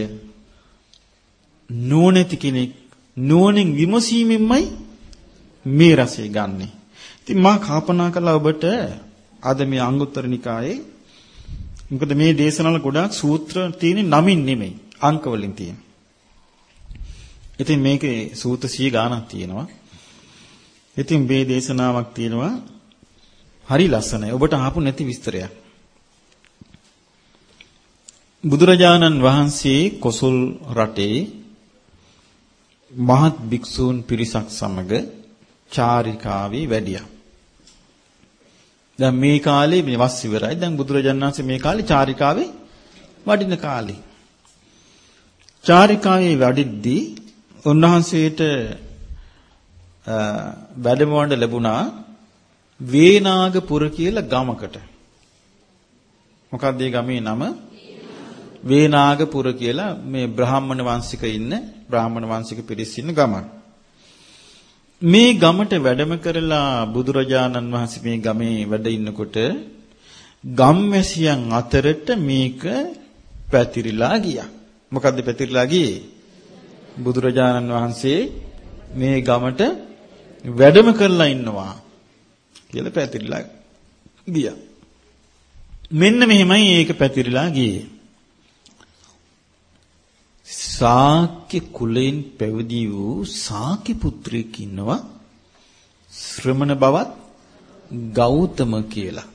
නුවණැති කෙනෙක් නුවණින් විමසීමෙන්මයි මේ රසය ගන්නෙ. ඉතින් මා කල්පනා කළා ඔබට අද මේ අංගුත්තර නිකායේ මොකද මේ දේශනාවල ගොඩාක් සූත්‍ර තියෙන නමින් නෙමෙයි අංක වලින් තියෙන. ඉතින් මේකේ සූත්‍ර 100 ගාණක් තියෙනවා. ඉතින් මේ දේශනාවක් තියෙනවා හරි ලස්සනයි. ඔබට ආපු නැති විස්තරයක්. බුදුරජාණන් වහන්සේ කොසල් රටේ මහත් භික්ෂූන් පිරිසක් සමග චාරිකාවේ වැඩියා. දැන් මේ කාලේ මේ වස් ඉවරයි. දැන් බුදුරජාණන් වහන්සේ මේ කාලේ චාරිකාවේ වඩින කාලේ. චාරිකාවේ වඩිද්දී උන්වහන්සේට වැඩමවන්න ලැබුණා වේනාගපුර කියලා ගමකට. මොකක්ද ඒ ගමේ නම? වේනාගපුර කියලා මේ බ්‍රාහ්මණ වංශික ඉන්න බ්‍රාහ්මණ වංශික පිරිස් ඉන්න ගමක්. මේ ගමට වැඩම කරලා බුදුරජාණන් වහන්සේ මේ ගමේ වැඩ ඉන්නකොට ගම්වැසියන් අතරට මේක පැතිරිලා ගියා. මොකද්ද පැතිරිලා ගියේ? බුදුරජාණන් වහන්සේ මේ ගමට වැඩම කරලා ඉන්නවා කියලා පැතිරිලා ගියා. මෙන්න මෙහෙමයි ඒක පැතිරිලා ගියේ. ශාක්‍ය කුලයෙන් පැවිදි වූ ශාක්‍ය පුත්‍රයෙක් ඉන්නවා ශ්‍රමණ බවත් ගෞතම කියලා.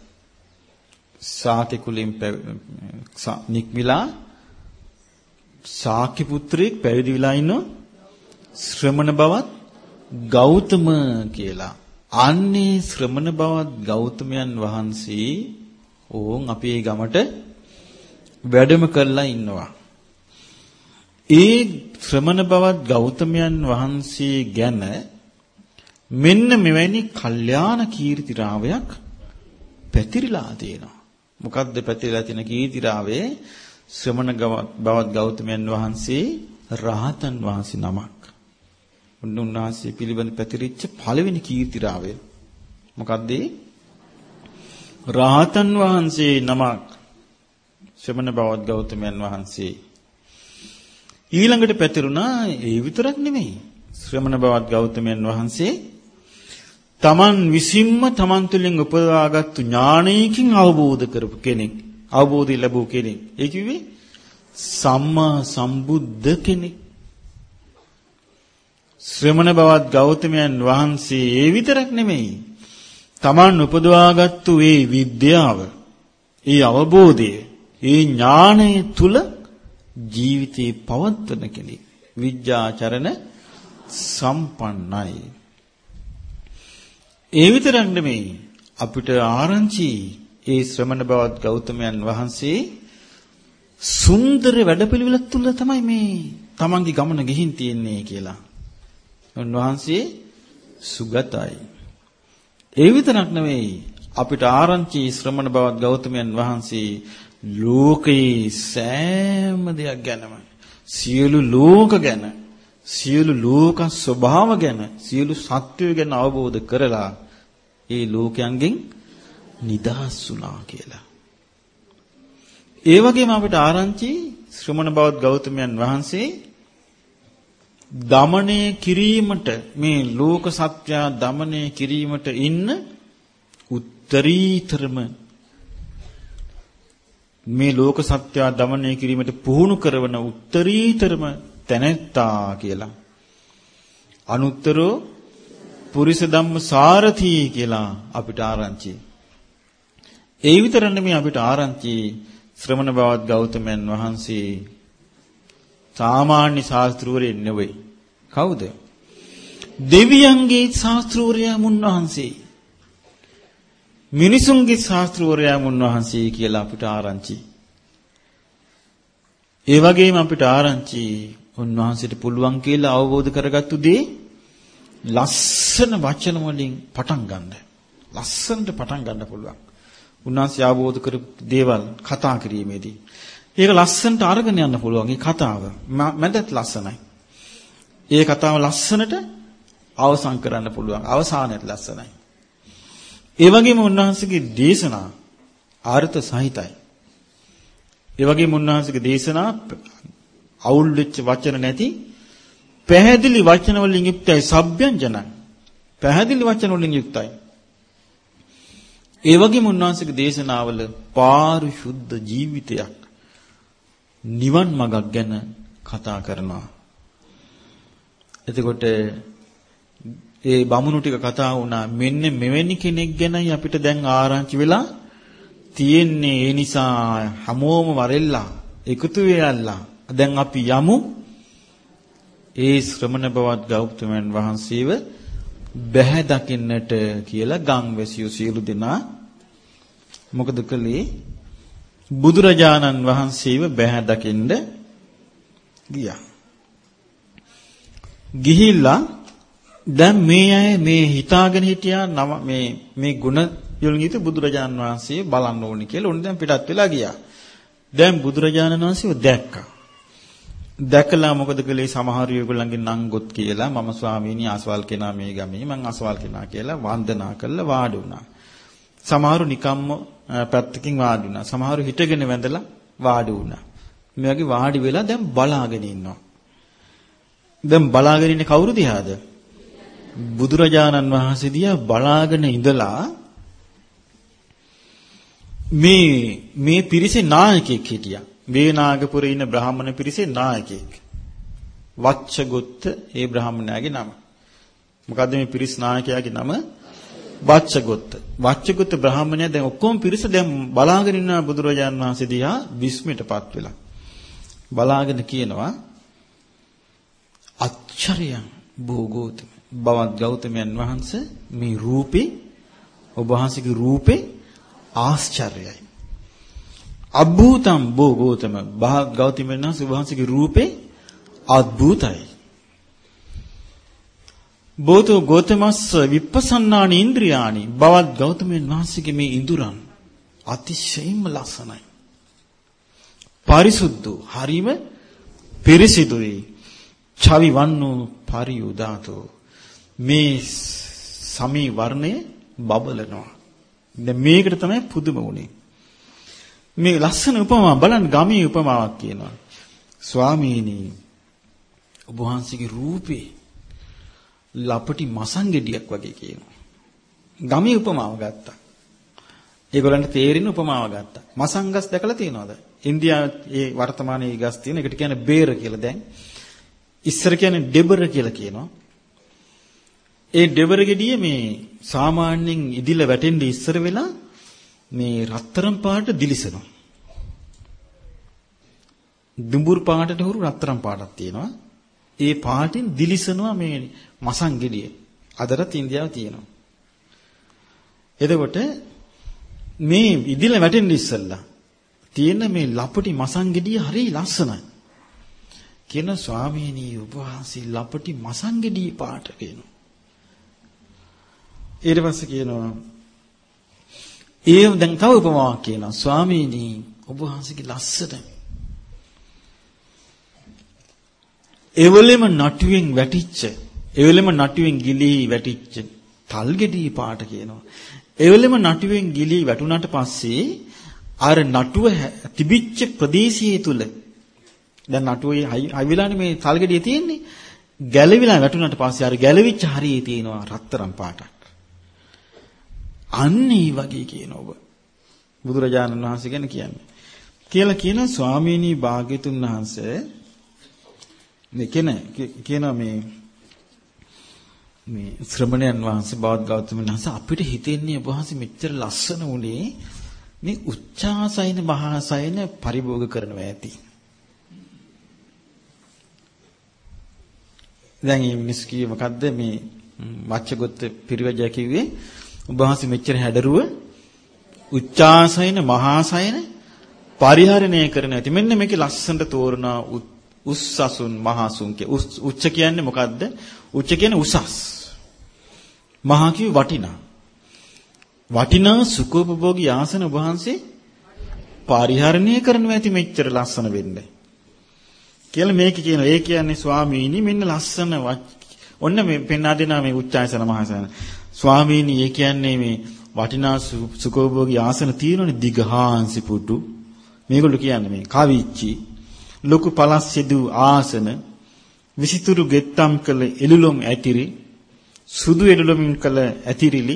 ශාක්‍ය කුලයෙන් නික්මිලා ශාක්‍ය පුත්‍රයෙක් පැවිදි වෙලා ඉන්නවා ශ්‍රමණ බවත් ගෞතම කියලා. අන්නේ ශ්‍රමණ බවත් ගෞතමයන් වහන්සේ ඕන් අපේ ගමට වැඩම කරලා ඉන්නවා. ඒ ශ්‍රමණ බවත් ගෞතමයන් වහන්සේ ගැන මෙන්න මෙවැනි කල්යාණ කීර්තිරාවයක් පැතිරිලා තියෙනවා. මොකද්ද පැතිරිලා තියෙන කීර්තිරාවේ ශ්‍රමණ බවත් ගෞතමයන් වහන්සේ රහතන් වහන්සේ නමක්. උන්වහන්සේ පිළිබඳ පැතිරිච්ච පළවෙනි කීර්තිරාවය. මොකද්ද? රහතන් වහන්සේ නමක් ශ්‍රමණ බවත් ගෞතමයන් වහන්සේ ඊළඟට පැතිරුණා ඒ විතරක් නෙමෙයි. ශ්‍රමණ බවත් ගෞතමයන් වහන්සේ තමන් විසින්ම තමන් තුළින් උපදවාගත්තු ඥානයකින් අවබෝධ කරපු කෙනෙක් අවබෝධය ලැබූ කෙනෙක්. ඒ කිව්වේ සම්මා සම්බුද්ධ කෙනෙක්. ශ්‍රමණ බවත් ගෞතමයන් වහන්සේ ඒ විතරක් නෙමෙයි. තමන් උපදවාගත්තු ඒ විද්‍යාව ඒ අවබෝධය ඒ ඥානය තුල ජීවිතේ පවත්වන කෙනෙක් විද්‍යාචරණ සම්පන්නයි ඒ විතරක් නෙමෙයි අපිට ආරංචි ඒ ශ්‍රමණ බවත් ගෞතමයන් වහන්සේ සුන්දර වැඩපිළිවෙලක් තුල තමයි මේ තමන්ගේ ගමන ගිහින් තියෙන්නේ කියලා. උන්වහන්සේ සුගතයි. ඒ විතරක් නෙමෙයි අපිට ආරංචි ශ්‍රමණ බවත් ගෞතමයන් වහන්සේ ලෝකේ සෑම දෙයක් ගැනම සියලු ලෝක ගැන සියලු ලෝක ස්වභාව ගැන සියලු සත්වය ගැන අවබෝධ කරලා ඒ ලෝකයන්ගෙන් නිදහස් වුණා කියලා. ඒ වගේම අපිට ආරංචි ශ්‍රමණ බවත් ගෞතමයන් වහන්සේ දමණය කිරීමට මේ ලෝක සත්‍ය දමණය කිරීමට ඉන්න උත්තරීතරම මේ ලෝක සත්‍ය දමනය කිරීමට පුහුණු කරන උත්තරීතරම තැනැත්තා කියලා. අනුත්තරෝ පුරිස ධම්ම සාරථී කියලා අපිට ආරංචි. ඒ විතර නෙමෙයි අපිට ආරංචි ශ්‍රමණ බවත් ගෞතමයන් වහන්සේ සාමාන්‍ය ශාස්ත්‍රූරයෙක් නෙවෙයි. කවුද? දෙවියන්ගේ ශාස්ත්‍රූරයා මුන්වහන්සේ. මිනිසුන්ගේ ශාස්ත්‍රවරයා මුන්වහන්සේ කියලා අපිට ආරංචි. ඒ වගේම අපිට ආරංචි උන්වහන්සේට පුළුවන් කියලා අවබෝධ කරගත්තු දේ ලස්සන වචන වලින් පටන් ගන්න. ලස්සනට පටන් ගන්න පුළුවන්. උන්වහන්සේ අවබෝධ කරපු දේවල් කතා කිරීමේදී ඒක ලස්සනට අරගෙන යන්න පුළුවන්. මේ කතාව මැදත් ලස්සනයි. ඒ කතාව ලස්සනට අවසන් කරන්න පුළුවන්. අවසානයේත් ලස්සනයි. ඒ වගේම උන්වහන්සේගේ දේශනා අර්ථ සහිතයි. ඒ වගේම උන්වහන්සේගේ දේශනා අවුල් වෙච්ච වචන නැති පැහැදිලි වචන වලින් යුක්තයි සભ්‍යංජනයි. පැහැදිලි වචන වලින් යුක්තයි. ඒ වගේම උන්වහන්සේගේ දේශනාවල පාරිශුද්ධ ජීවිතයක් නිවන් මඟක් ගැන කතා කරනවා. එතකොට ඒ බමුණු ටික කතා වුණා. මෙන්න මෙවැනි කෙනෙක් ගැනයි අපිට දැන් ආරංචි වෙලා තියෙන්නේ. ඒ නිසා හැමෝම වරෙල්ලා එකතු වෙයල්ලා දැන් අපි යමු. ඒ ශ්‍රමණ බවත් ගෞතමයන් වහන්සේව බැහැ දකින්නට කියලා ගම්වැසියෝ සියලු දෙනා මොකද කළේ? බුදුරජාණන් වහන්සේව බැහැ දකින්න ගියා. ගිහිල්ලා දැන් මේ අය මේ හිතාගෙන හිටියා නම මේ මේ ಗುಣ යොලින් යුතු බුදුරජාන් වහන්සේ බලන්න ඕනි කියලා උන් දැන් පිටත් වෙලා ගියා. දැන් බුදුරජාණන් වහන්සේව දැක්කා. දැකලා මොකද කළේ සමහර ඒගොල්ලන්ගේ නංගොත් කියලා මම ස්වාමීනි ආස්වාල් කෙනා මේ ගමේ මං ආස්වාල් කෙනා කියලා වන්දනා කරලා වාඩි වුණා. සමහරු නිකම්ම පැත්තකින් වාඩි වුණා. සමහරු හිටගෙන වැඳලා වාඩි වුණා. මේ වගේ වාඩි වෙලා දැන් බලාගෙන ඉන්නවා. දැන් බලාගෙන ඉන්නේ කවුරු දිහාද? බුදුරජාණන් වහන්සේ දිහා බලාගෙන ඉඳලා මේ මේ පිරිසේ නායකයෙක් හිටියා. වේනාගපුරේ ඉන්න බ්‍රාහමණ පිරිසේ නායකයෙක්. වච්චගොත්ත ඒ බ්‍රාහමණයාගේ නම. මොකද්ද මේ පිරිස් නායකයාගේ නම? වච්චගොත්ත. වච්චගොත්ත බ්‍රාහමණයා දැන් ඔක්කොම පිරිස දැන් බලාගෙන ඉන්න බුදුරජාණන් වහන්සේ දිහා විස්මයටපත් වෙලා. බලාගෙන කියනවා අච්චරියං භෝගෝතම බවත් ගෞතමයන් වහන්සේ මේ රූපේ ඔබ වහන්සේගේ රූපේ ආශ්චර්යයි. අභූතම් භෝගෝතම බහත් ගෞතමයන් වහන්සේ ඔබ වහන්සේගේ රූපේ අద్භූතයි. බෝධෝ ගෝතමස්ස විපස්සනානි ඉන්ද්‍රියානි බවත් ගෞතමයන් වහන්සේගේ මේ ඉඳුරන් අතිශයින්ම ලස්සනයි. පරිසුද්ධ හරිම පිරිසිදුයි. චවි වන්නු පරිඋදාතෝ මේ සමී වර්ණය බබලනවා. දැන් මේකට තමයි පුදුම වුනේ. මේ ලස්සන උපමා බලන්න ගමේ උපමාවක් කියනවා. ස්වාමීනි ඔබ වහන්සේගේ රූපේ ලපටි මසංගෙඩියක් වගේ කියනවා. ගමේ උපමාව ගත්තා. ඒගොල්ලන්ට තේරෙන උපමාව ගත්තා. මසංගස් දැකලා තියෙනවද? ඉන්දියාවේ ඒ වර්තමානයේ ගස් තියෙන එකට කියන්නේ බේර කියලා දැන්. ඉස්සර කියන්නේ ඩෙබර කියලා කියනවා. ඒ ඩෙබර ගෙඩිය මේ සාමාන්‍යයෙන් ඉදිලා වැටෙන්න ඉස්සර වෙලා මේ රත්තරන් පාට දිලිසෙනවා. දුඹුරු පාටට හුරු රත්තරන් පාටක් තියෙනවා. ඒ පාටින් දිලිසෙනවා මේ මසන් ගෙඩිය. අදටත් ඉන්දියාවේ තියෙනවා. එතකොට මේ ඉදිලා වැටෙන්න ඉස්සෙල්ලා තියෙන මේ ලපටි මසන් ගෙඩිය හරි ලස්සනයි. කියන ස්වාමීනි ඔබ වහන්සේ ලපටි මසන් ගෙඩිය පාට කියනවා. ඊට පස්සේ කියනවා ඒ දැන් තව උපමාවක් කියනවා. ස්වාමීනි ඔබ වහන්සේගේ ලස්සන. එවලෙම නටුවෙන් වැටිච්ච එවලෙම නටුවෙන් ගිලී වැටිච්ච තල්ගෙඩි පාට කියනවා. එවලෙම නටුවෙන් ගිලී වැටුණාට පස්සේ අර නටුව තිබිච්ච ප්‍රදේශයේ තුල දැන් නටුවේ හයිවිලානේ මේ තල්ගෙඩිය තියෙන්නේ ගැලවිලා වැටුණාට පස්සේ අර ගැලවිච්ච හරියේ තියෙනවා රත්තරන් පාටක්. අන්න ඒ වගේ කියන ඔබ. බුදුරජාණන් වහන්සේ ගැන කියන්නේ. කියලා කියන ස්වාමීනි භාග්‍යතුන් වහන්සේ මේ කියන කියන මේ මේ ශ්‍රමණයන් වහන්සේ බවත් ගෞතම වහන්සේ අපිට හිතෙන්නේ ඔබ වහන්සේ මෙච්චර ලස්සන උනේ මේ උච්චාසයින මහාසයින පරිභෝග කරනවා ඇති. දැන් මේ මිනිස් කියේ මොකද්ද? මේ වච්චගොත්ත පිරිවැජය කිව්වේ ඔබ වහන්සේ මෙච්චර හැඩරුව උච්චාසයන මහාසයන පරිහරණය කරන ඇති. මෙන්න මේකේ ලස්සනට තෝරන උස්සසුන් මහසුන් කිය. උච්ච කියන්නේ මොකද්ද? උච්ච කියන්නේ උසස්. මහා කිව්ව වටිනා. වටිනා සුඛෝපභෝගී ආසන වහන්සේ පරිහරණය කරනවා ඇති මෙච්චර ලස්සන වෙන්නේ. කියලා මේක කියන ඒ කියන්නේ ස්වාමීනි මෙන්න ලස්සන ඔන්න මේ පෙන්වා දෙනා මේ උච්චායසන මහසන. ස්වාමීනි ඒ කියන්නේ මේ වටිනා සුඛෝභෝගී ආසන තියෙනනේ දිගහාන්සි පුටු. මේගොල්ලෝ කියන්නේ මේ කවිච්චි. ලොකු පළස් සිදු ආසන. විසිතුරු ගෙත්තම් කළ එළුලොම් ඇතිරි. සුදු එළුලොමින් කළ ඇතිරිලි.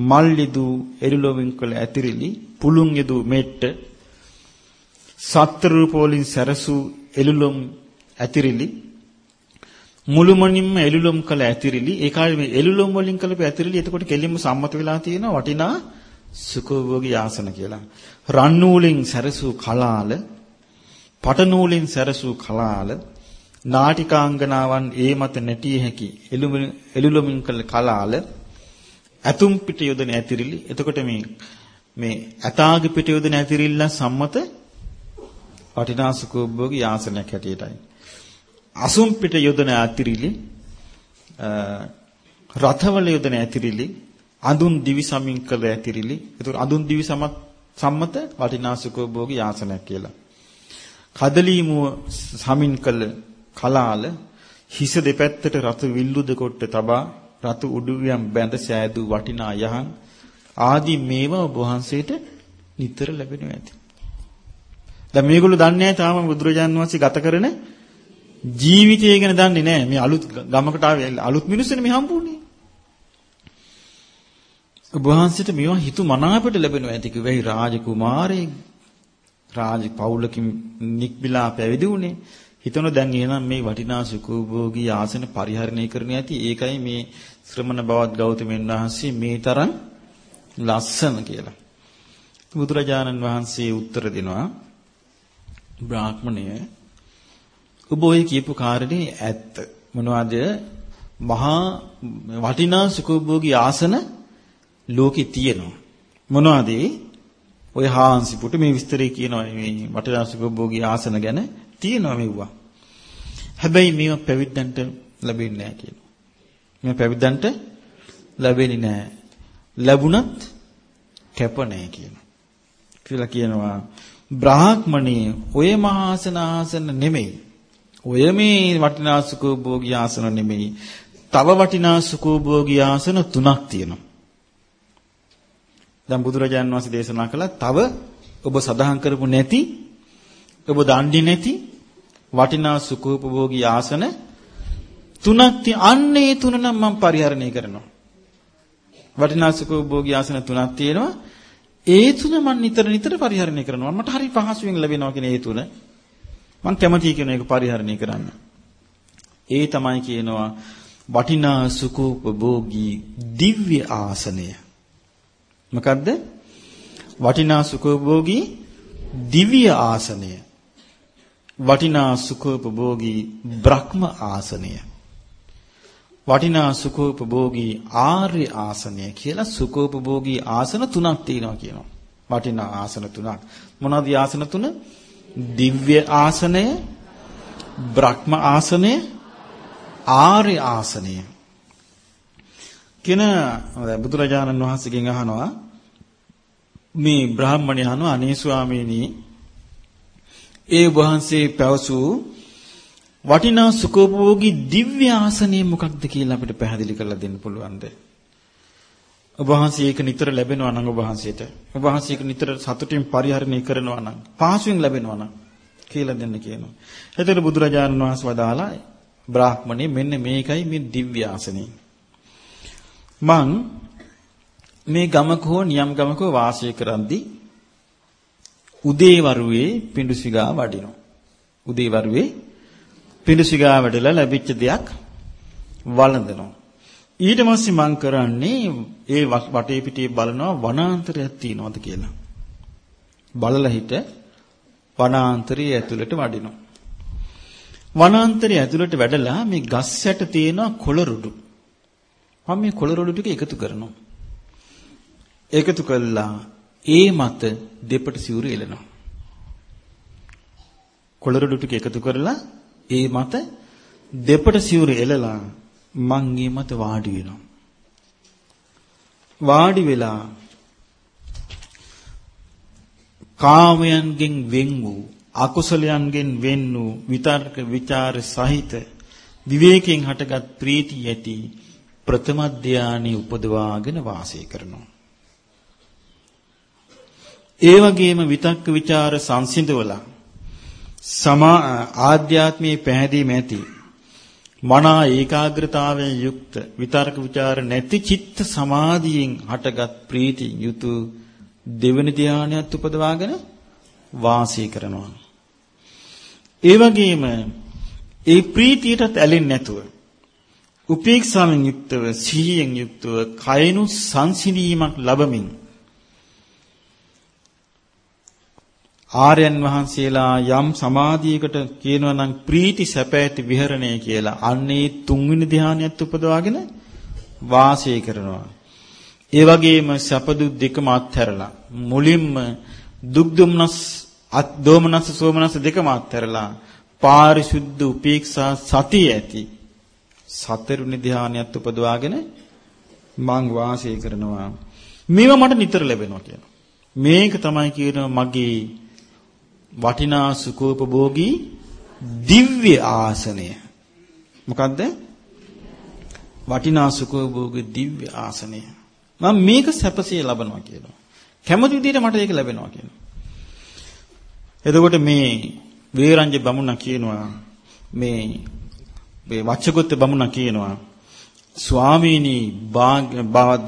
මල් යෙදු එළුලොමින් කළ ඇතිරිලි. පුළුන් යෙදු මෙට්ට. සත්ත්‍ර රූප වලින් සැරසූ එළුලොම් ඇතිරිලි. මුළුමනින්ම එළුලොම් කළ ඇතිරිලි ඒ කාලේ මේ එළුලොම් වලින් කළපු ඇතිරිලි එතකොට කෙලින්ම සම්මත වෙලා තියෙන වටිනා සුඛෝභෝගී ආසන කියලා. රන් නූලෙන් සැරසූ කලාල, පට නූලෙන් සැරසූ කලාල, නාටිකාංගනාවන් ඒ මත නැටිය හැකි එළුලොමින් කළ කලාල, ඇතුම් පිට යොදන ඇතිරිලි. එතකොට මේ මේ ඇතාගේ පිට යොදන ඇතිරිල්ල සම්මත වටිනා සුඛෝභෝගී ආසනයක් හැටියටයි. අසුම් පිට යොදන ඇතිරිලි රථවල යොදන ඇතිරිලි අඳුන් දිවි සමින් කළ ඇතිරිලි ඒතර අඳුන් දිවි සමත් සම්මත වටිනා සුඛෝභෝගී ආසනයක් කියලා කදලීමුව සමින් කළ කලාල හිස දෙපැත්තට රතු විල්ලුද කොට තබා රතු උඩුවියන් බැඳ සෑදූ වටිනා යහන් ආදී මේවා ඔබ වහන්සේට නිතර ලැබෙනවා ඇති. දැන් මේගොල්ලෝ දන්නේ නැහැ තාම බුදුරජාන් වහන්සේ ගත කරන ජීවිතය ගැන දන්නේ නැහැ. මේ අලුත් ගමකට ආවේ අලුත් මිනිස්සුනේ මේ හම්බුනේ. ඔබ වහන්සේට මේවා හිතු මනාපට ලැබෙනවා ඇති කිව්වයි රාජකුමාරයෙක් රාජ පවුලකින් නික්බිලා පැවිදි වුණේ. හිතන දැන් එහෙනම් මේ වටිනා සුඛෝභෝගී ආසන පරිහරණය කරන්න ඇති. ඒකයි මේ ශ්‍රමණ බවත් ගෞතමයන් වහන්සේ මේ තරම් ලස්සන කියලා. බුදුරජාණන් වහන්සේ උත්තර දෙනවා බ්‍රාහ්මණය ඔබ ඔය කියපු කාරණේ ඇත්ත. මොනවද? මහා වටිනා සුඛෝභෝගී ආසන ලෝකේ තියෙනවා. මොනවද? ඔය හාන්සි පුට මේ විස්තරේ කියනවා මේ වටිනා සුඛෝභෝගී ආසන ගැන තියෙනවා මෙව්වා. හැබැයි මේවා පැවිද්දන්ට ලැබෙන්නේ නැහැ කියනවා. මේ පැවිද්දන්ට ලැබෙන්නේ නැහැ. ලැබුණත් කැප නැහැ කියනවා. කියලා කියනවා බ්‍රාහ්මණී ඔය මහාසන ආසන නෙමෙයි. ඔය මේ වටිනා සුඛෝභෝගී ආසන නෙමෙයි. තව වටිනා සුඛෝභෝගී ආසන තුනක් තියෙනවා. දැන් බුදුරජාන් වහන්සේ දේශනා කළා තව ඔබ සදාහන් කරපු නැති ඔබ දන්නේ නැති වටිනා සුඛෝපභෝගී ආසන තුනක් තිය අන්නේ තුන නම් මම පරිහරණය කරනවා. වටිනා සුඛෝපභෝගී ආසන තුනක් තියෙනවා. ඒ තුන මම නිතර නිතර පරිහරණය කරනවා. මට හරි පහසුවෙන් ලැබෙනවා කියන ඒ තුන. මම කැමතියි කියන එක පරිහරණය කරන්න. ඒ තමයි කියනවා වටිනා සුඛෝපභෝගී දිව්‍ය ආසනය. මොකද්ද? වටිනා සුඛෝපභෝගී දිව්‍ය ආසනය. වටිනා සුඛෝපභෝගී බ්‍රහ්ම ආසනය. වටිනා සුඛෝපභෝගී ආර්ය ආසනය කියලා සුඛෝපභෝගී ආසන තුනක් තියෙනවා කියනවා. වටිනා ආසන තුනක්. මොනවද ආසන තුන? දිව්‍ය ආසනය, බ්‍රහ්ම ආසනය, ආර්ය ආසනය. කියන බුදුරජාණන් වහන්සේගෙන් අහනවා මේ බ්‍රාහ්මණය අහනවා අනේ ස්වාමීනි ඒ වහන්සේ පැවසූ වටිනා සුඛෝපභෝගී දිව්‍ය ආසනය මොකක්ද කියලා අපිට පැහැදිලි කරලා දෙන්න පුළුවන්ද? ඔබ වහන්සේ ඒක නිතර ලැබෙනවා නම් ඔබ වහන්සේට ඔබ වහන්සේ ඒක නිතර සතුටින් පරිහරණය කරනවා නම් පාසුවෙන් ලැබෙනවා නම් කියලා දෙන්න කියනවා. එතකොට බුදුරජාණන් වහන්සේ වදාලා බ්‍රාහ්මණේ මෙන්න මේකයි මේ දිව්‍ය ආසනය. මං මේ ගමක හෝ නියම් ගමක වාසය කරද්දී උදේ වරුවේ පිඬුසිගා වඩිනවා. උදේ වරුවේ පිඬුසිගා වැඩලා ලැබිච්ච දෙයක් වළඳනවා. ඊට පස්සේ මං කරන්නේ ඒ වටේ පිටේ බලනවා වනාන්තරයක් තියෙනවද කියලා. බලලා හිට වනාන්තරයේ ඇතුළට වඩිනවා. වනාන්තරයේ ඇතුළට වැඩලා මේ ගස් යට තියෙන කොළරුඩු. මම මේ කොළරුඩු ටික එකතු කරනවා. එකතු කළා ඒ මත දෙපට සිවුරු එලනවා. කොළරොඩු ටික එකතු කරලා ඒ මත දෙපට සිවුරු එලලා මං ගේ මත වාඩි වෙනවා. වාඩි වෙලා කාමයන්ගෙන් වෙන් වූ අකුසලයන්ගෙන් වෙන් වූ විතර්ක ਵਿਚාර සහිත විවේකයෙන් හටගත් ප්‍රීතිය ඇති ප්‍රථම ධානයේ උපදවාගෙන වාසය කරනවා. ඒ වගේම විතක්ක ਵਿਚාර සංසිඳවලා සමා ආධ්‍යාත්මයේ පැහැදීම ඇති මනා ඒකාග්‍රතාවයෙන් යුක්ත විතර්ක ਵਿਚාර නැති චිත්ත සමාධියෙන් හටගත් ප්‍රීති යුතු දෙවනි ධානයත් උපදවාගෙන වාසය කරනවා. ඒ වගේම ඒ ප්‍රීතියටත් ඇලෙන්නේ නැතුව උපේක්ෂාවෙන් යුක්තව සිහියෙන් යුක්තව කයනු සංසිඳීමක් ලැබමින් ආර්යයන් වහන්සේලා යම් සමාධියකට කියනවා නම් ප්‍රීති සැප ඇති විහරණය කියලා. අන්නේ තුන්වෙනි ධානයත් උපදවාගෙන වාසය කරනවා. ඒ වගේම සැප දුක් දෙකම අත්හැරලා මුලින්ම දුක් දුම්නස් අත් දෝමනස් සෝමනස් දෙකම අත්හැරලා පාරිශුද්ධ උපේක්ෂා සතිය ඇති සතරුනි ධානයත් උපදවාගෙන මං වාසය කරනවා. මේවා මට නිතර ලැබෙනවා කියනවා. මේක තමයි කියනවා මගේ වටිනා සුඛෝපභෝගී දිව්‍ය ආසනය. මොකද්ද? වටිනා සුඛෝපභෝගී දිව්‍ය ආසනය. මම මේක සැපසේ ලබනවා කියනවා. කැමති විදිහට මට ඒක ලැබෙනවා කියනවා. එතකොට මේ වේරංජ බමුණ කියනවා මේ මේ වච්චගොත්ත බමුණ කියනවා ස්වාමීනි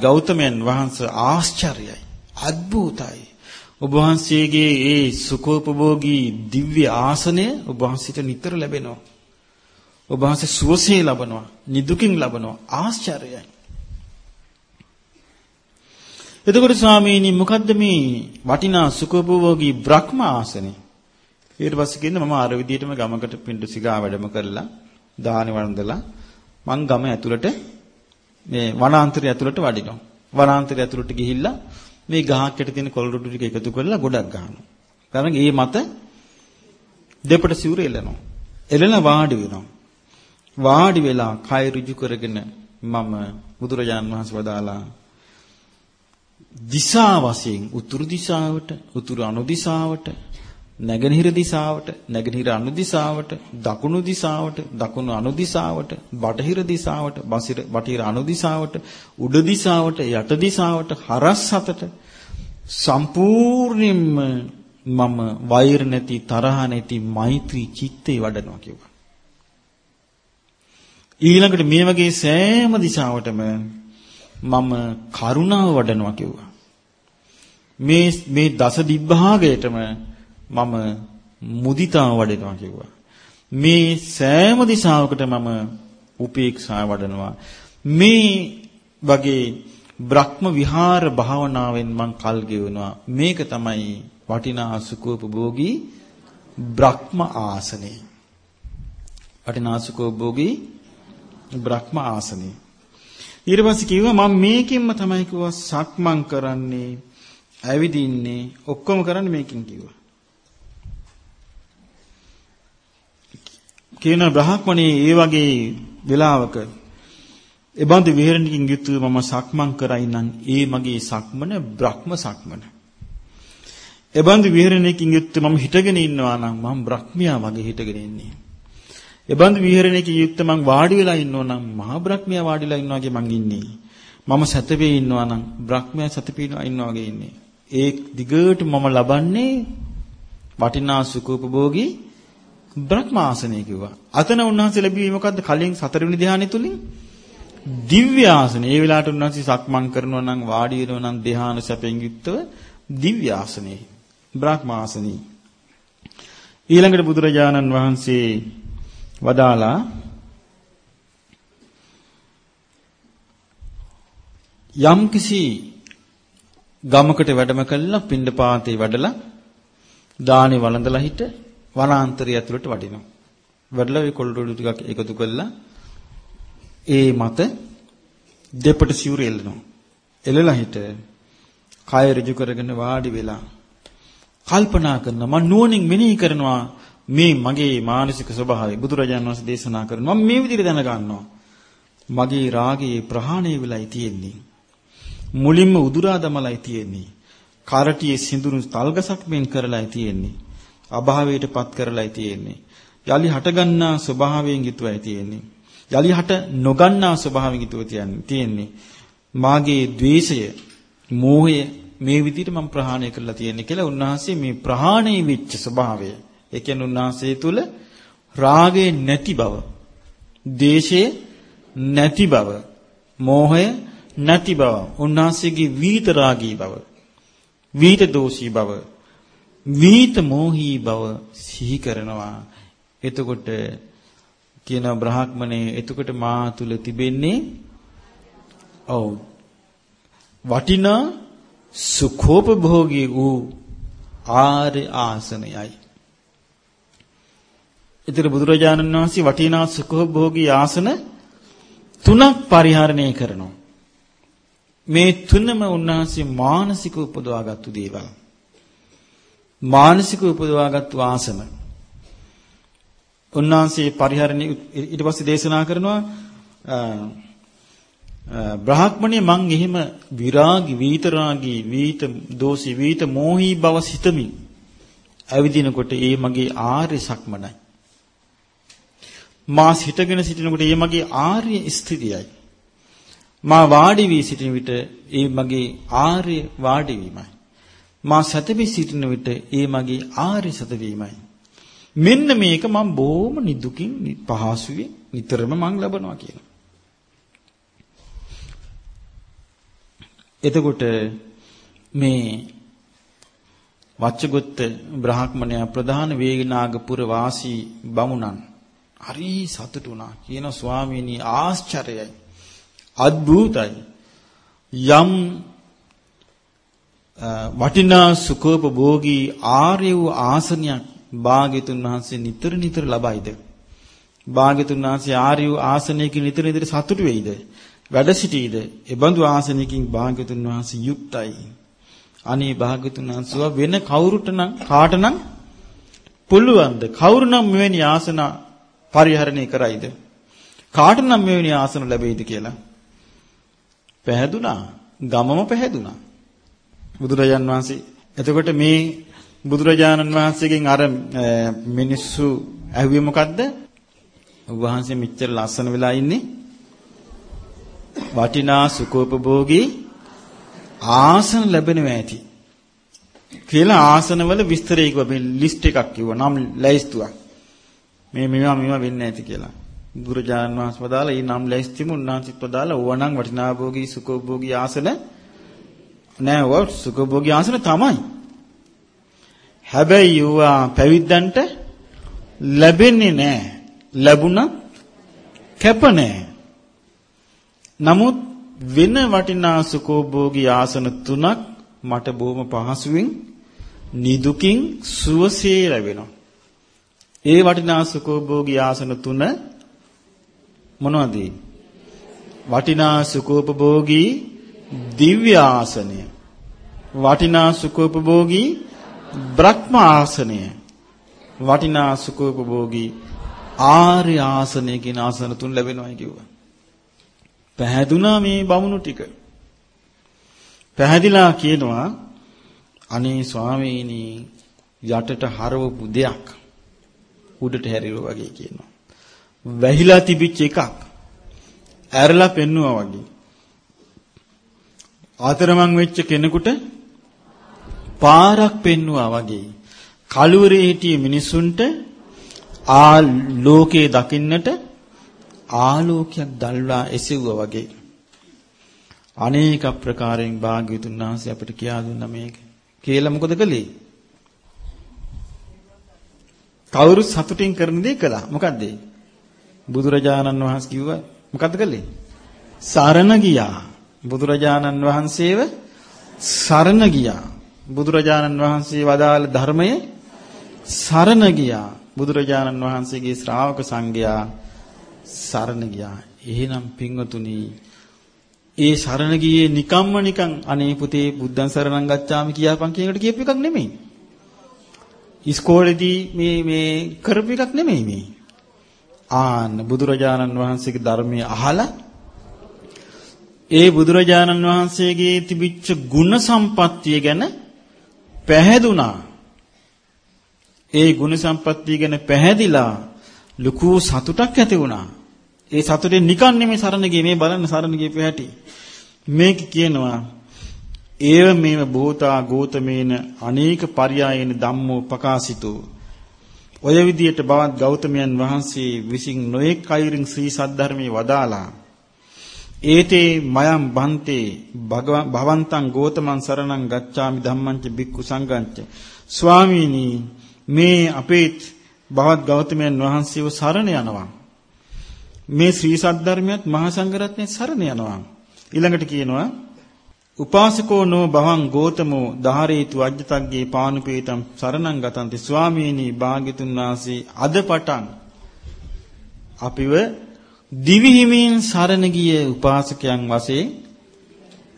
ගෞතමයන් වහන්සේ ආශ්චර්යයි අద్භූතයි ඔබ වහන්සේගේ ඒ සුඛෝපභෝගී දිව්‍ය ආසනය ඔබ වහන්සේට නිතර ලැබෙනවා. ඔබ වහන්සේ සුවසේ ලබනවා, නිදුකින් ලබනවා. ආශ්චර්යයි. එතකොට ස්වාමීනි මොකද්ද මේ වටිනා සුඛෝපභෝගී බ්‍රහ්ම ආසනේ? ඊට පස්සේ කියන්නේ මම අර විදිහටම ගමකට පින්ඩු සිගා වැඩම කරලා දානි වන්දලා මං ගම ඇතුළට මේ වනාන්තරය ඇතුළට වඩිනවා. වනාන්තරය ඇතුළට ගිහිල්ලා මේ ගහක් යට තියෙන කොළරොඩු ටික එකතු කරලා ගොඩක් ගහනවා. ගහන ඒ මත දෙපට සිවුර එලනවා. එලන වාඩි වෙනවා. වාඩි වෙලා කය ඍජු කරගෙන මම බුදුරජාන් වහන්සේ වදාලා දිසා වශයෙන් උතුරු දිශාවට උතුරු අනුදිශාවට නැගෙනහිර දිශාවට නැගෙනහිර අනු දිශාවට දකුණු දිශාවට දකුණු අනු දිශාවට බටහිර දිශාවට බසිර බටහිර අනු දිශාවට උඩ දිශාවට යට දිශාවට හරස් හතට සම්පූර්ණයෙන්ම මම වෛර නැති තරහ නැති මෛත්‍රී චිත්තේ වඩනවා කිව්වා ඊළඟට මේ වගේ සෑම දිශාවටම මම කරුණාව වඩනවා කිව්වා. මේ මේ දස දිබ්බාගයටම මම මුදිතාව වඩනවා කිව්වා. මේ සෑම දිශාවකට මම උපේක්ෂාව වඩනවා. මේ වගේ බ්‍රහ්ම විහාර භාවනාවෙන් මං කල් ගෙවනවා. මේක තමයි වටිනා සුඛෝපභෝගී බ්‍රහ්ම ආසනේ. වටිනා සුඛෝපභෝගී බ්‍රහ්ම ආසනේ. ඊට පස්සේ කිව්වා මම මේකෙන්ම තමයි කිව්වා සක්මන් කරන්නේ, ඇවිදින්නේ, ඔක්කොම කරන්නේ මේකෙන් කිව්වා. කියන බ්‍රහ්මණේ ඒ වගේ වෙලාවක එබඳු විහෙරණකින් යුතුව මම සක්මන් කරයි නම් ඒ මගේ සක්මන බ්‍රහ්ම සක්මන. එබඳු විහෙරණකින් යුතුව මම හිටගෙන ඉන්නවා නම් මම බ්‍රහ්මියා වගේ හිටගෙන ඉන්නේ. එබඳු විහරණයක යුක්ත මං වාඩි වෙලා ඉන්නවා නම් මහා බ්‍රහ්මයා වාඩිලා ඉන්නවා වගේ මං ඉන්නේ. මම සතපේ ඉන්නවා නම් බ්‍රහ්මයා සතපේනවා ඉන්නවා වගේ ඉන්නේ. ඒ දිගට මම ලබන්නේ වටිනා සුඛෝපභෝගී බ්‍රහ්මාසනය කිව්වා. අතන උන්වහන්සේ ලැබුවේ මොකද්ද? කලින් සතරවෙනි ධ්‍යානෙ තුලින් දිව්‍ය ආසනය. ඒ වෙලාවට උන්වහන්සේ සක්මන් කරනවා නම් වාඩි වෙනවා නම් ධ්‍යාන සැපෙන් යුක්තව දිව්‍ය ආසනේ. බ්‍රහ්මාසනේ. ඊළඟට බුදුරජාණන් වහන්සේ වදාලා යම්කිසි ගමකට වැඩම කළා පින්ඩපාතේ වැඩලා දානි වළඳලා හිට වනාන්තරය ඇතුළට වඩිනවා. වැඩලා ඒ කොල්ඩොඩු ටිකක් එකතු කළා. ඒ මත දෙපට සිවුර එල්ලනවා. එල්ලලා හිට කය ඍජු කරගෙන වාඩි වෙලා කල්පනා කරනවා මම නුවණින් මෙනෙහි කරනවා. මේ මගේ මානසික ස්වභාවය. බුදුරජාණන් වහන්සේ දේශනා කරනවා මම මේ විදිහට දැනගන්නවා. මගේ රාගයේ ප්‍රහාණය වෙලයි තියෙන්නේ. මුලින්ම උදුරා දමලයි තියෙන්නේ. කරටියේ සිඳුරු තල්ගසක් මෙන් කරලායි තියෙන්නේ. අභාවයටපත් කරලායි තියෙන්නේ. යලි හටගන්නා ස්වභාවයෙන් යුතුවයි තියෙන්නේ. යලි හට නොගන්නා ස්වභාවයෙන් යුතුව තියෙන්නේ. මාගේ द्वේෂය මෝහය මේ විදිහට මම ප්‍රහාණය කරලා තියෙන්නේ කියලා උන්වහන්සේ මේ ප්‍රහාණය වෙච්ච ස්වභාවය. ඒ කියන්නේ උන්වහන්සේ තුල රාගය නැති බව, දේශය නැති බව, මෝහය නැති බව, උන්වහන්සේගේ විිත රාගී බව, විිත දෝෂී බව, විිත මෝහී බව සිහි කරනවා. එතකොට කියන බ්‍රහ්මණේ එතකොට මා තුල තිබෙන්නේ ඔව් වටිනා සුඛෝපභෝගී වූ ආර්ය ආසනයයි ඉතින් බුදුරජාණන් වහන්සේ වටිනා සුඛෝභෝගී ආසන තුනක් පරිහරණය කරනවා. මේ තුනම උන්වහන්සේ මානසික උපදවාගත්තු දේවල්. මානසික උපදවාගත්තු ආසන. උන්වහන්සේ පරිහරණය ඊට පස්සේ දේශනා කරනවා බ්‍රහ්මණය මං එහෙම විරාගී වීතරාගී වීත දෝෂී වීත මෝහී බව සිතමින් ඇවිදිනකොට ඒ මගේ ආර්ය සක්මනයි මා සිටගෙන සිටිනකොට ඒ මගේ ආර්ය ස්ථිතියයි. මා වාඩි වී සිටින විට ඒ මගේ ආර්ය වාඩි වීමයි. මා සතපි සිටින විට ඒ මගේ ආර්ය සතවීමයි. මෙන්න මේක මම බොහොම නිදුකින් පහසුවෙන් නිතරම මං ලබනවා කියනවා. එතකොට මේ වච්චගොත්ත බ්‍රාහ්මණයා ප්‍රධාන වේගනාගපුර වාසී බමුණන් හරි සතුටු වුණා. කියන ස්වාමීනි ආශ්චර්යයි. අద్භූතයි. යම් වටිනා සුඛෝපභෝගී ආර්ය වූ ආසනයක් භාග්‍යතුන් වහන්සේ නිතර නිතර ලබයිද? භාග්‍යතුන් වහන්සේ ආර්ය ආසනයකින් නිතර නිතර සතුටු වෙයිද? වැඩ සිටීද? ඒ බඳු ආසනයකින් භාග්‍යතුන් වහන්සේ යුක්තයි. අනේ භාග්‍යතුන් වහන්සේ වෙන කවුරුට නම් කාට නම් පුළුවන්ද? කවුරු නම් මෙවැනි ආසන පරිහරණය කරයිද? කාට නම් මෙවැනි ආසන ලැබෙයිද කියලා පැහැදුනා. ගමම පැහැදුනා. බුදුරජාන් වහන්සේ. එතකොට මේ බුදුරජාණන් වහන්සේගෙන් අර මිනිස්සු ඇහුවේ මොකද්ද? ඔබ වහන්සේ මෙච්චර ලස්සන වෙලා ඉන්නේ. වටිනා සුඛෝපභෝගී ආසන ලැබෙනවා ඇති. කියලා ආසනවල විස්තරය කිව්වා මේ ලිස්ට් එකක් කිව්වා. නම් ලැයිස්තුවක්. මේ මේවා මේවා වෙන්නේ නැති කියලා. බුදුරජාණන් වහන්සේ වදාලා ඊ නම් ලැයිස්තිම. උන්වහන්සේත් වදාලා ඕවනම් වටිනා භෝගී සුඛෝපභෝගී ආසන නෑ ඔය සුඛභෝගී ආසන තමයි හැබැයි ඌවා පැවිද්දන්ට ලැබෙන්නේ නෑ ලැබුණත් කැප නෑ නමුත් වෙන වටිනා සුඛෝභෝගී ආසන තුනක් මට බොහොම පහසුවෙන් නිදුකින් සුවසේ ලැබෙනවා. ඒ වටිනා සුඛෝභෝගී ආසන තුන මොනවද? වටිනා සුඛෝපභෝගී දිව්‍ය ආසනය. වටිනා සුඛෝපභෝගී බ්‍රහ්ම ආසනය. වටිනා සුඛෝපභෝගී ආර්ය ආසනය කියන ආසන තුන ලැබෙනවායි කිව්වා. පැහැදුනා මේ බමුණු ටික. පැහැදිලා කියනවා අනේ ස්වාමීනි යටට හරවපු දෙයක් උඩට හැරිරුවා වගේ කියනවා. වැහිලා තිබිච්ච එකක් ඇරලා පෙන්නුවා වගේ. ආතරමං වෙච්ච කෙනෙකුට පාරක් පෙන්නුවා වගේ. කලුවරේ හිටිය මිනිසුන්ට ආ ලෝකේ දකින්නට ආලෝකයක් දැල්වා එසෙව්වා වගේ අනේක ප්‍රකාරයෙන් භාග්‍යවතුන් වහන්සේ අපිට කියා දුන්නා මේක. කියලා මොකද කළේ? කවුරු සතුටින් කරන දේ කළා. මොකද්ද? බුදුරජාණන් වහන්සේ කිව්වා මොකද්ද කළේ? සරණ ගියා. බුදුරජාණන් වහන්සේව සරණ ගියා. බුදුරජාණන් වහන්සේ වදාළ ධර්මයේ සරණ ගියා. බුදුරජාණන් වහන්සේගේ ශ්‍රාවක සංඝයා සරණ ගියා. එහෙනම් පින්වතුනි ඒ සරණ ගියේ නිකම්ම නිකන් අනේ පුතේ බුද්ධං සරණං ගච්ඡාමි කියපන් කියන එකට කියපු එකක් නෙමෙයි. ඉස්කෝලේදී මේ මේ කරපු එකක් නෙමෙයි මේ. ආන්න බුදුරජාණන් වහන්සේගේ ධර්මය අහලා ඒ බුදුරජාණන් වහන්සේගේ තිබිච්ච ගුණ සම්පත්තිය ගැන පැහැදුනා. ඒ ගුණ සම්පත්තිය ගැන පැහැදිලා ලুকু සතුටක් ඇති වුණා. ඒ සතුටේ නිකන් නෙමෙයි සරණ ගියේ මේ බලන්න සරණ ගියපු හැටි. මේක කියනවා ඒව මේව භූතා ගෝතමේන අනේක පర్యායන ධම්මෝ ප්‍රකාශිතෝ ඔය විදියට බවත් ගෞතමයන් වහන්සේ විසින් නොඑක් අයුරින් ශ්‍රී සද්ධර්මයේ වදාලා ඒතේ මයම් බන්තේ භවන්තං ගෝතමං සරණං ගච්ඡාමි ධම්මංච බික්ඛු සංඝංච. ස්වාමීනි මේ අපේත් බවත් ගෞතමයන් වහන්සේව සරණ යනවා. මේ ශ්‍රී සද්ධර්මයත් මහා සංඝරත්නයේ සරණ යනවා. ඊළඟට කියනවා උපාසකෝ නෝ භවං ගෝතමෝ ධාරේතු අජ්ජතග්ගේ පානුපේතම් සරණං ගතන්ති. ස්වාමීනි භාග්‍යතුන් වහන්සේ අද පටන් අපිව දිවි හිමින් සරණ ගිය උපාසකයන් වශයෙන්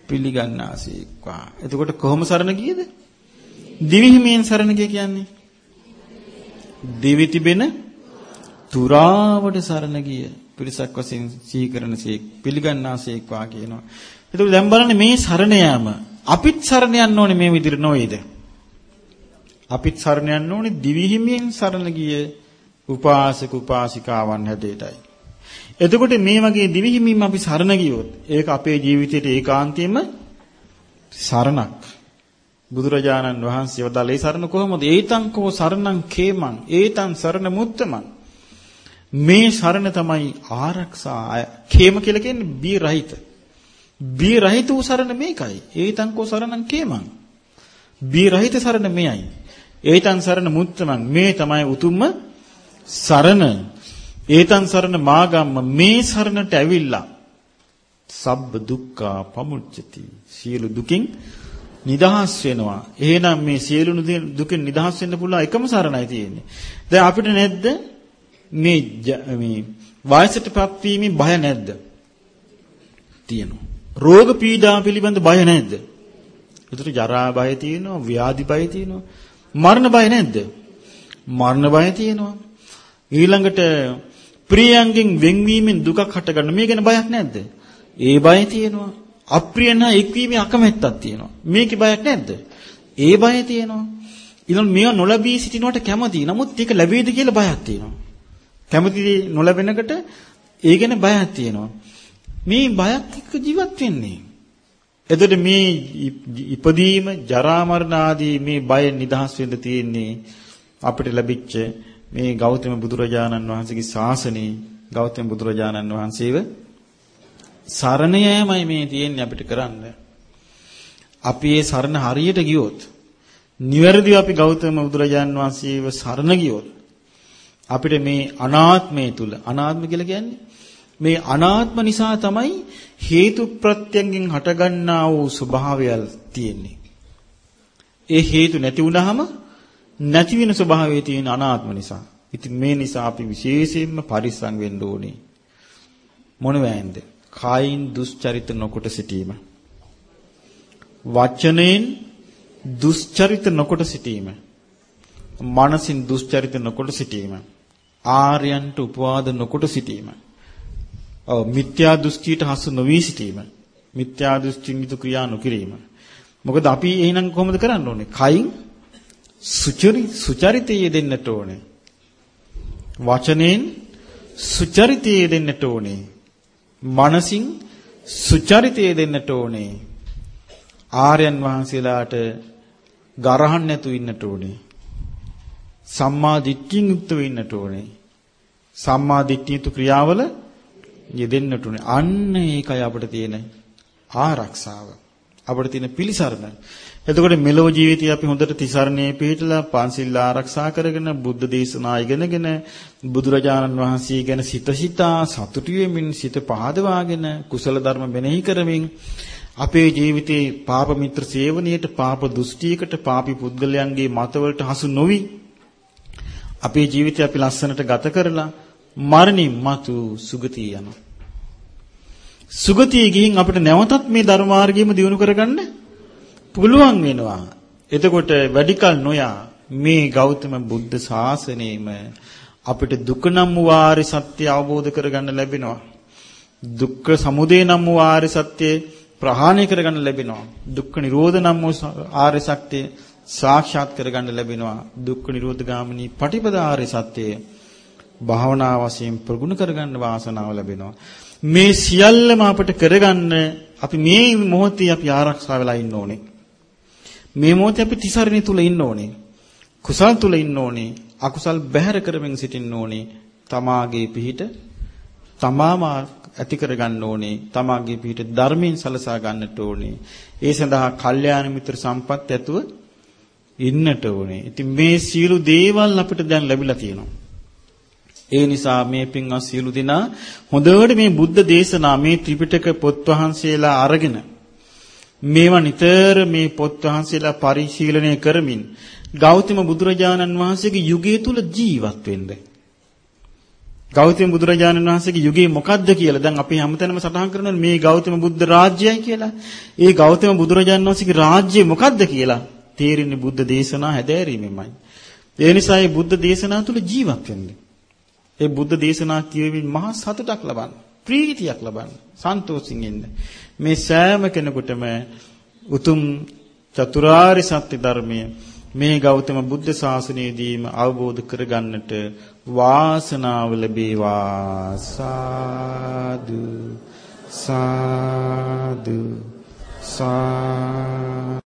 පිළිගන්නාසේක්වා. එතකොට කොහොම සරණ ගියද? දිවි හිමින් සරණ ගිය කියන්නේ දිවි තිබෙන තුරාවට සරණ ගිය පිරිසක් වශයෙන් සිහි කරනසේක් පිළිගන්නාසේක් වා කියනවා. ඒතකොට දැන් බලන්න මේ සරණ යාම අපිත් සරණ යන්න ඕනේ මේ විදිහට නොවේද? අපිත් සරණ යන්න ඕනේ දිවිහිමියෙන් සරණ ගිය උපාසක උපාසිකාවන් හැදේටයි. එතකොට මේ වගේ දිවිහිමින් අපි සරණ ගියොත් ඒක අපේ ජීවිතයට ඒකාන්තයෙන්ම සරණක්. බුදුරජාණන් වහන්සේ වදාළේ සරණ කොහොමද? ඒතං කෝ සරණං කේමං ඒතං සරණ මුත්තමං මේ සරණ තමයි ආරක්ෂා කේම කියලා කියන්නේ බී රහිත. බී රහිත වූ සරණ මේකයි. ඒතං කෝ සරණං කේමං. බී රහිත සරණ මෙයයි. ඒතං සරණ මුත්තමං මේ තමයි උතුම්ම සරණ. ඒතං සරණ මාගම්ම මේ සරණට ඇවිල්ලා සබ්බ දුක්ඛා පමුච්චති. සියලු දුකින් නිදහස් වෙනවා. එහෙනම් මේ සියලු දුකෙන් නිදහස් වෙන්න පුළුවන් එකම සරණයි තියෙන්නේ. දැන් අපිට නැද්ද මේ මේ වයසටපත් වීමේ බය නැද්ද? තියෙනවා. රෝග පීඩා පිළිබඳ බය නැද්ද? ඒතර ජරා බය තියෙනවා, ව්‍යාධි බය තියෙනවා. මරණ බය නැද්ද? මරණ බය තියෙනවා. ඊළඟට ප්‍රියයන්ගෙන් වෙන්වීමෙන් දුකක් හටගන්න මේ ගැන බයක් නැද්ද? ඒ බය තියෙනවා. අප්‍රියන එක්වීමේ අකමැත්තක් තියෙනවා. මේකේ බයක් නැද්ද? ඒ බය තියෙනවා. ඊළඟ මේව නොලැබී සිටිනවට කැමති. නමුත් ඒක ලැබෙයිද කියලා බයක් තියෙනවා. කැමති නොලැබෙනකට ඒ ගැන බයක් තියෙනවා. මේ බයත් එක්ක ජීවත් වෙන්නේ. එතකොට මේ ඉපදීම, ජරා මරණ ආදී මේ බය නිදහස් වෙන්න තියෙන්නේ අපිට ලැබිච්ච මේ ගෞතම බුදුරජාණන් වහන්සේගේ ශාසනයේ ගෞතම බුදුරජාණන් වහන්සේව සරණ යෑමයි මේ තියෙන්නේ අපිට කරන්න. අපි ඒ සරණ හරියට ගියොත් නිවැරදිව අපි ගෞතම බුදුරජාණන් වහන්සේව සරණ ගියොත් අපිට මේ අනාත්මය තුල අනාත්ම කියලා කියන්නේ මේ අනාත්ම නිසා තමයි හේතු ප්‍රත්‍යයෙන් හටගන්නා වූ ස්වභාවයල් තියෙන්නේ. ඒ හේතු නැති වුනහම නැති වෙන ස්වභාවය තියෙන අනාත්ම නිසා. ඉතින් මේ නිසා අපි විශේෂයෙන්ම පරිස්සම් වෙන්න ඕනේ. මොන වෑන්ද? කායින් දුස්චරිත නොකොට සිටීම. වචනෙන් දුස්චරිත නොකොට සිටීම. මනසින් දුස්චරිත නොකොට සිටීම. ආර්යයන්ට උපවාද නොකොට සිටීම. ඔව් මිත්‍යා දෘෂ්ටියට හසු නොවී සිටීම. මිත්‍යා දෘෂ්ටිං යුතු ක්‍රියා නොකිරීම. මොකද අපි එහෙනම් කොහොමද කරන්න ඕනේ? කයින් සුචරි සුචරිතයේ දෙන්නට ඕනේ. වචනෙන් සුචරිතයේ දෙන්නට ඕනේ. මනසින් සුචරිතයේ දෙන්නට ඕනේ. ආර්යයන් වහන්සේලාට ගරහන්න නැතු ඉන්නට ඕනේ. සම්මා දිට්ඨියෙන් යුක්තව ඉන්නට ඕනේ. සම්මා දිට්ඨියතු ක්‍රියාවල යෙදෙන්නට උනේ. අන්න ඒකයි අපිට තියෙන ආරක්ෂාව. අපිට තියෙන පිළිසරණ. එතකොට මෙලෝ ජීවිතය අපි හොඳට තිසරණේ පිළිපදලා පන්සිල් ආරක්ෂා කරගෙන බුද්ධ දේශනා ඉගෙනගෙන බුදුරජාණන් වහන්සේ ගැන සිත සිතා සතුටු වෙමින් සිත පහදවාගෙන කුසල ධර්ම මෙනෙහි කරමින් අපේ ජීවිතේ පාප මිත්‍ර සේවනයේට පාප දෘෂ්ටියකට පාපි පුද්ගලයන්ගේ මතවලට හසු නොවි අපේ ජීවිතය අපි ලස්සනට ගත කරලා මරණින් මතු සුගතිය යනවා. සුගතිය ගිහින් අපිට නැවතත් මේ ධර්ම මාර්ගයම දියුණු කරගන්න පුළුවන් වෙනවා. එතකොට වැඩිකල් නොයා මේ ගෞතම බුද්ධ ශාසනයෙම අපිට දුක නම් වූ ආර්ය සත්‍ය අවබෝධ කරගන්න ලැබෙනවා. දුක්ඛ සමුදය නම් වූ ආර්ය සත්‍ය ප්‍රහාණය කරගන්න ලැබෙනවා. දුක්ඛ නිරෝධ නම් වූ ආර්ය සත්‍ය සාක්ෂාත් කරගන්න ලැබෙනවා. දුක්ඛ නිරෝධ ගාමිනී පටිපදා ආර්ය සත්‍යය භාවනා වශයෙන් ප්‍රගුණ කරගන්න වාසනාව ලැබෙනවා. මේ සියල්ලම අපිට කරගන්න අපි මේ මොහොතේ අපි ආරක්ෂා වෙලා ඉන්න ඕනේ. මේ මොහොතේ අපි තිසරණේ තුල ඉන්න ඕනේ. කුසල් තුල ඉන්න ඕනේ. අකුසල් බැහැර කරමින් සිටින්න ඕනේ. තමාගේ පිහිට තමාම ඇති කරගන්න ඕනේ. තමාගේ පිහිට ධර්මයෙන් සලසා ගන්නට ඕනේ. ඒ සඳහා කල්යාණ මිත්‍ර සම්පත් ඇතුව ඉන්නට ඕනේ. ඉතින් මේ සියලු දේවල් අපිට දැන් ලැබිලා තියෙනවා. ඒ නිසා මේ පින්වත් සියලු දෙනා හොඳට මේ බුද්ධ දේශනා මේ ත්‍රිපිටක පොත් වහන්සේලා අරගෙන මේවා නිතර මේ පොත් වහන්සේලා පරිශීලනය කරමින් ගෞතම බුදුරජාණන් වහන්සේගේ යුගය තුල ජීවත් වෙන්න. ගෞතම බුදුරජාණන් වහන්සේගේ යුගය මොකක්ද කියලා දැන් අපි හැමතැනම සටහන් කරනවා මේ ගෞතම බුද්ධ රාජ්‍යයයි කියලා. ඒ ගෞතම බුදුරජාණන් වහන්සේගේ රාජ්‍යය මොකක්ද කියලා තේරෙන්නේ බුද්ධ දේශනා හැදෑරීමෙන්මයි. ඒ නිසා මේ බුද්ධ දේශනා තුල ජීවත් වෙන්න. ඒ බුද්ධ දේශනා කියවෙමින් මහා සතුටක් ලබන්න, ප්‍රීතියක් ලබන්න, සන්තෝෂින් ඉන්න. මේ සෑම කෙනෙකුටම උතුම් චතුරාර්ය සත්‍ය ධර්මය මේ ගෞතම බුද්ධ ශාසනයේදීම අවබෝධ කරගන්නට වාසනාව ලැබේවා සාදු සාදු සා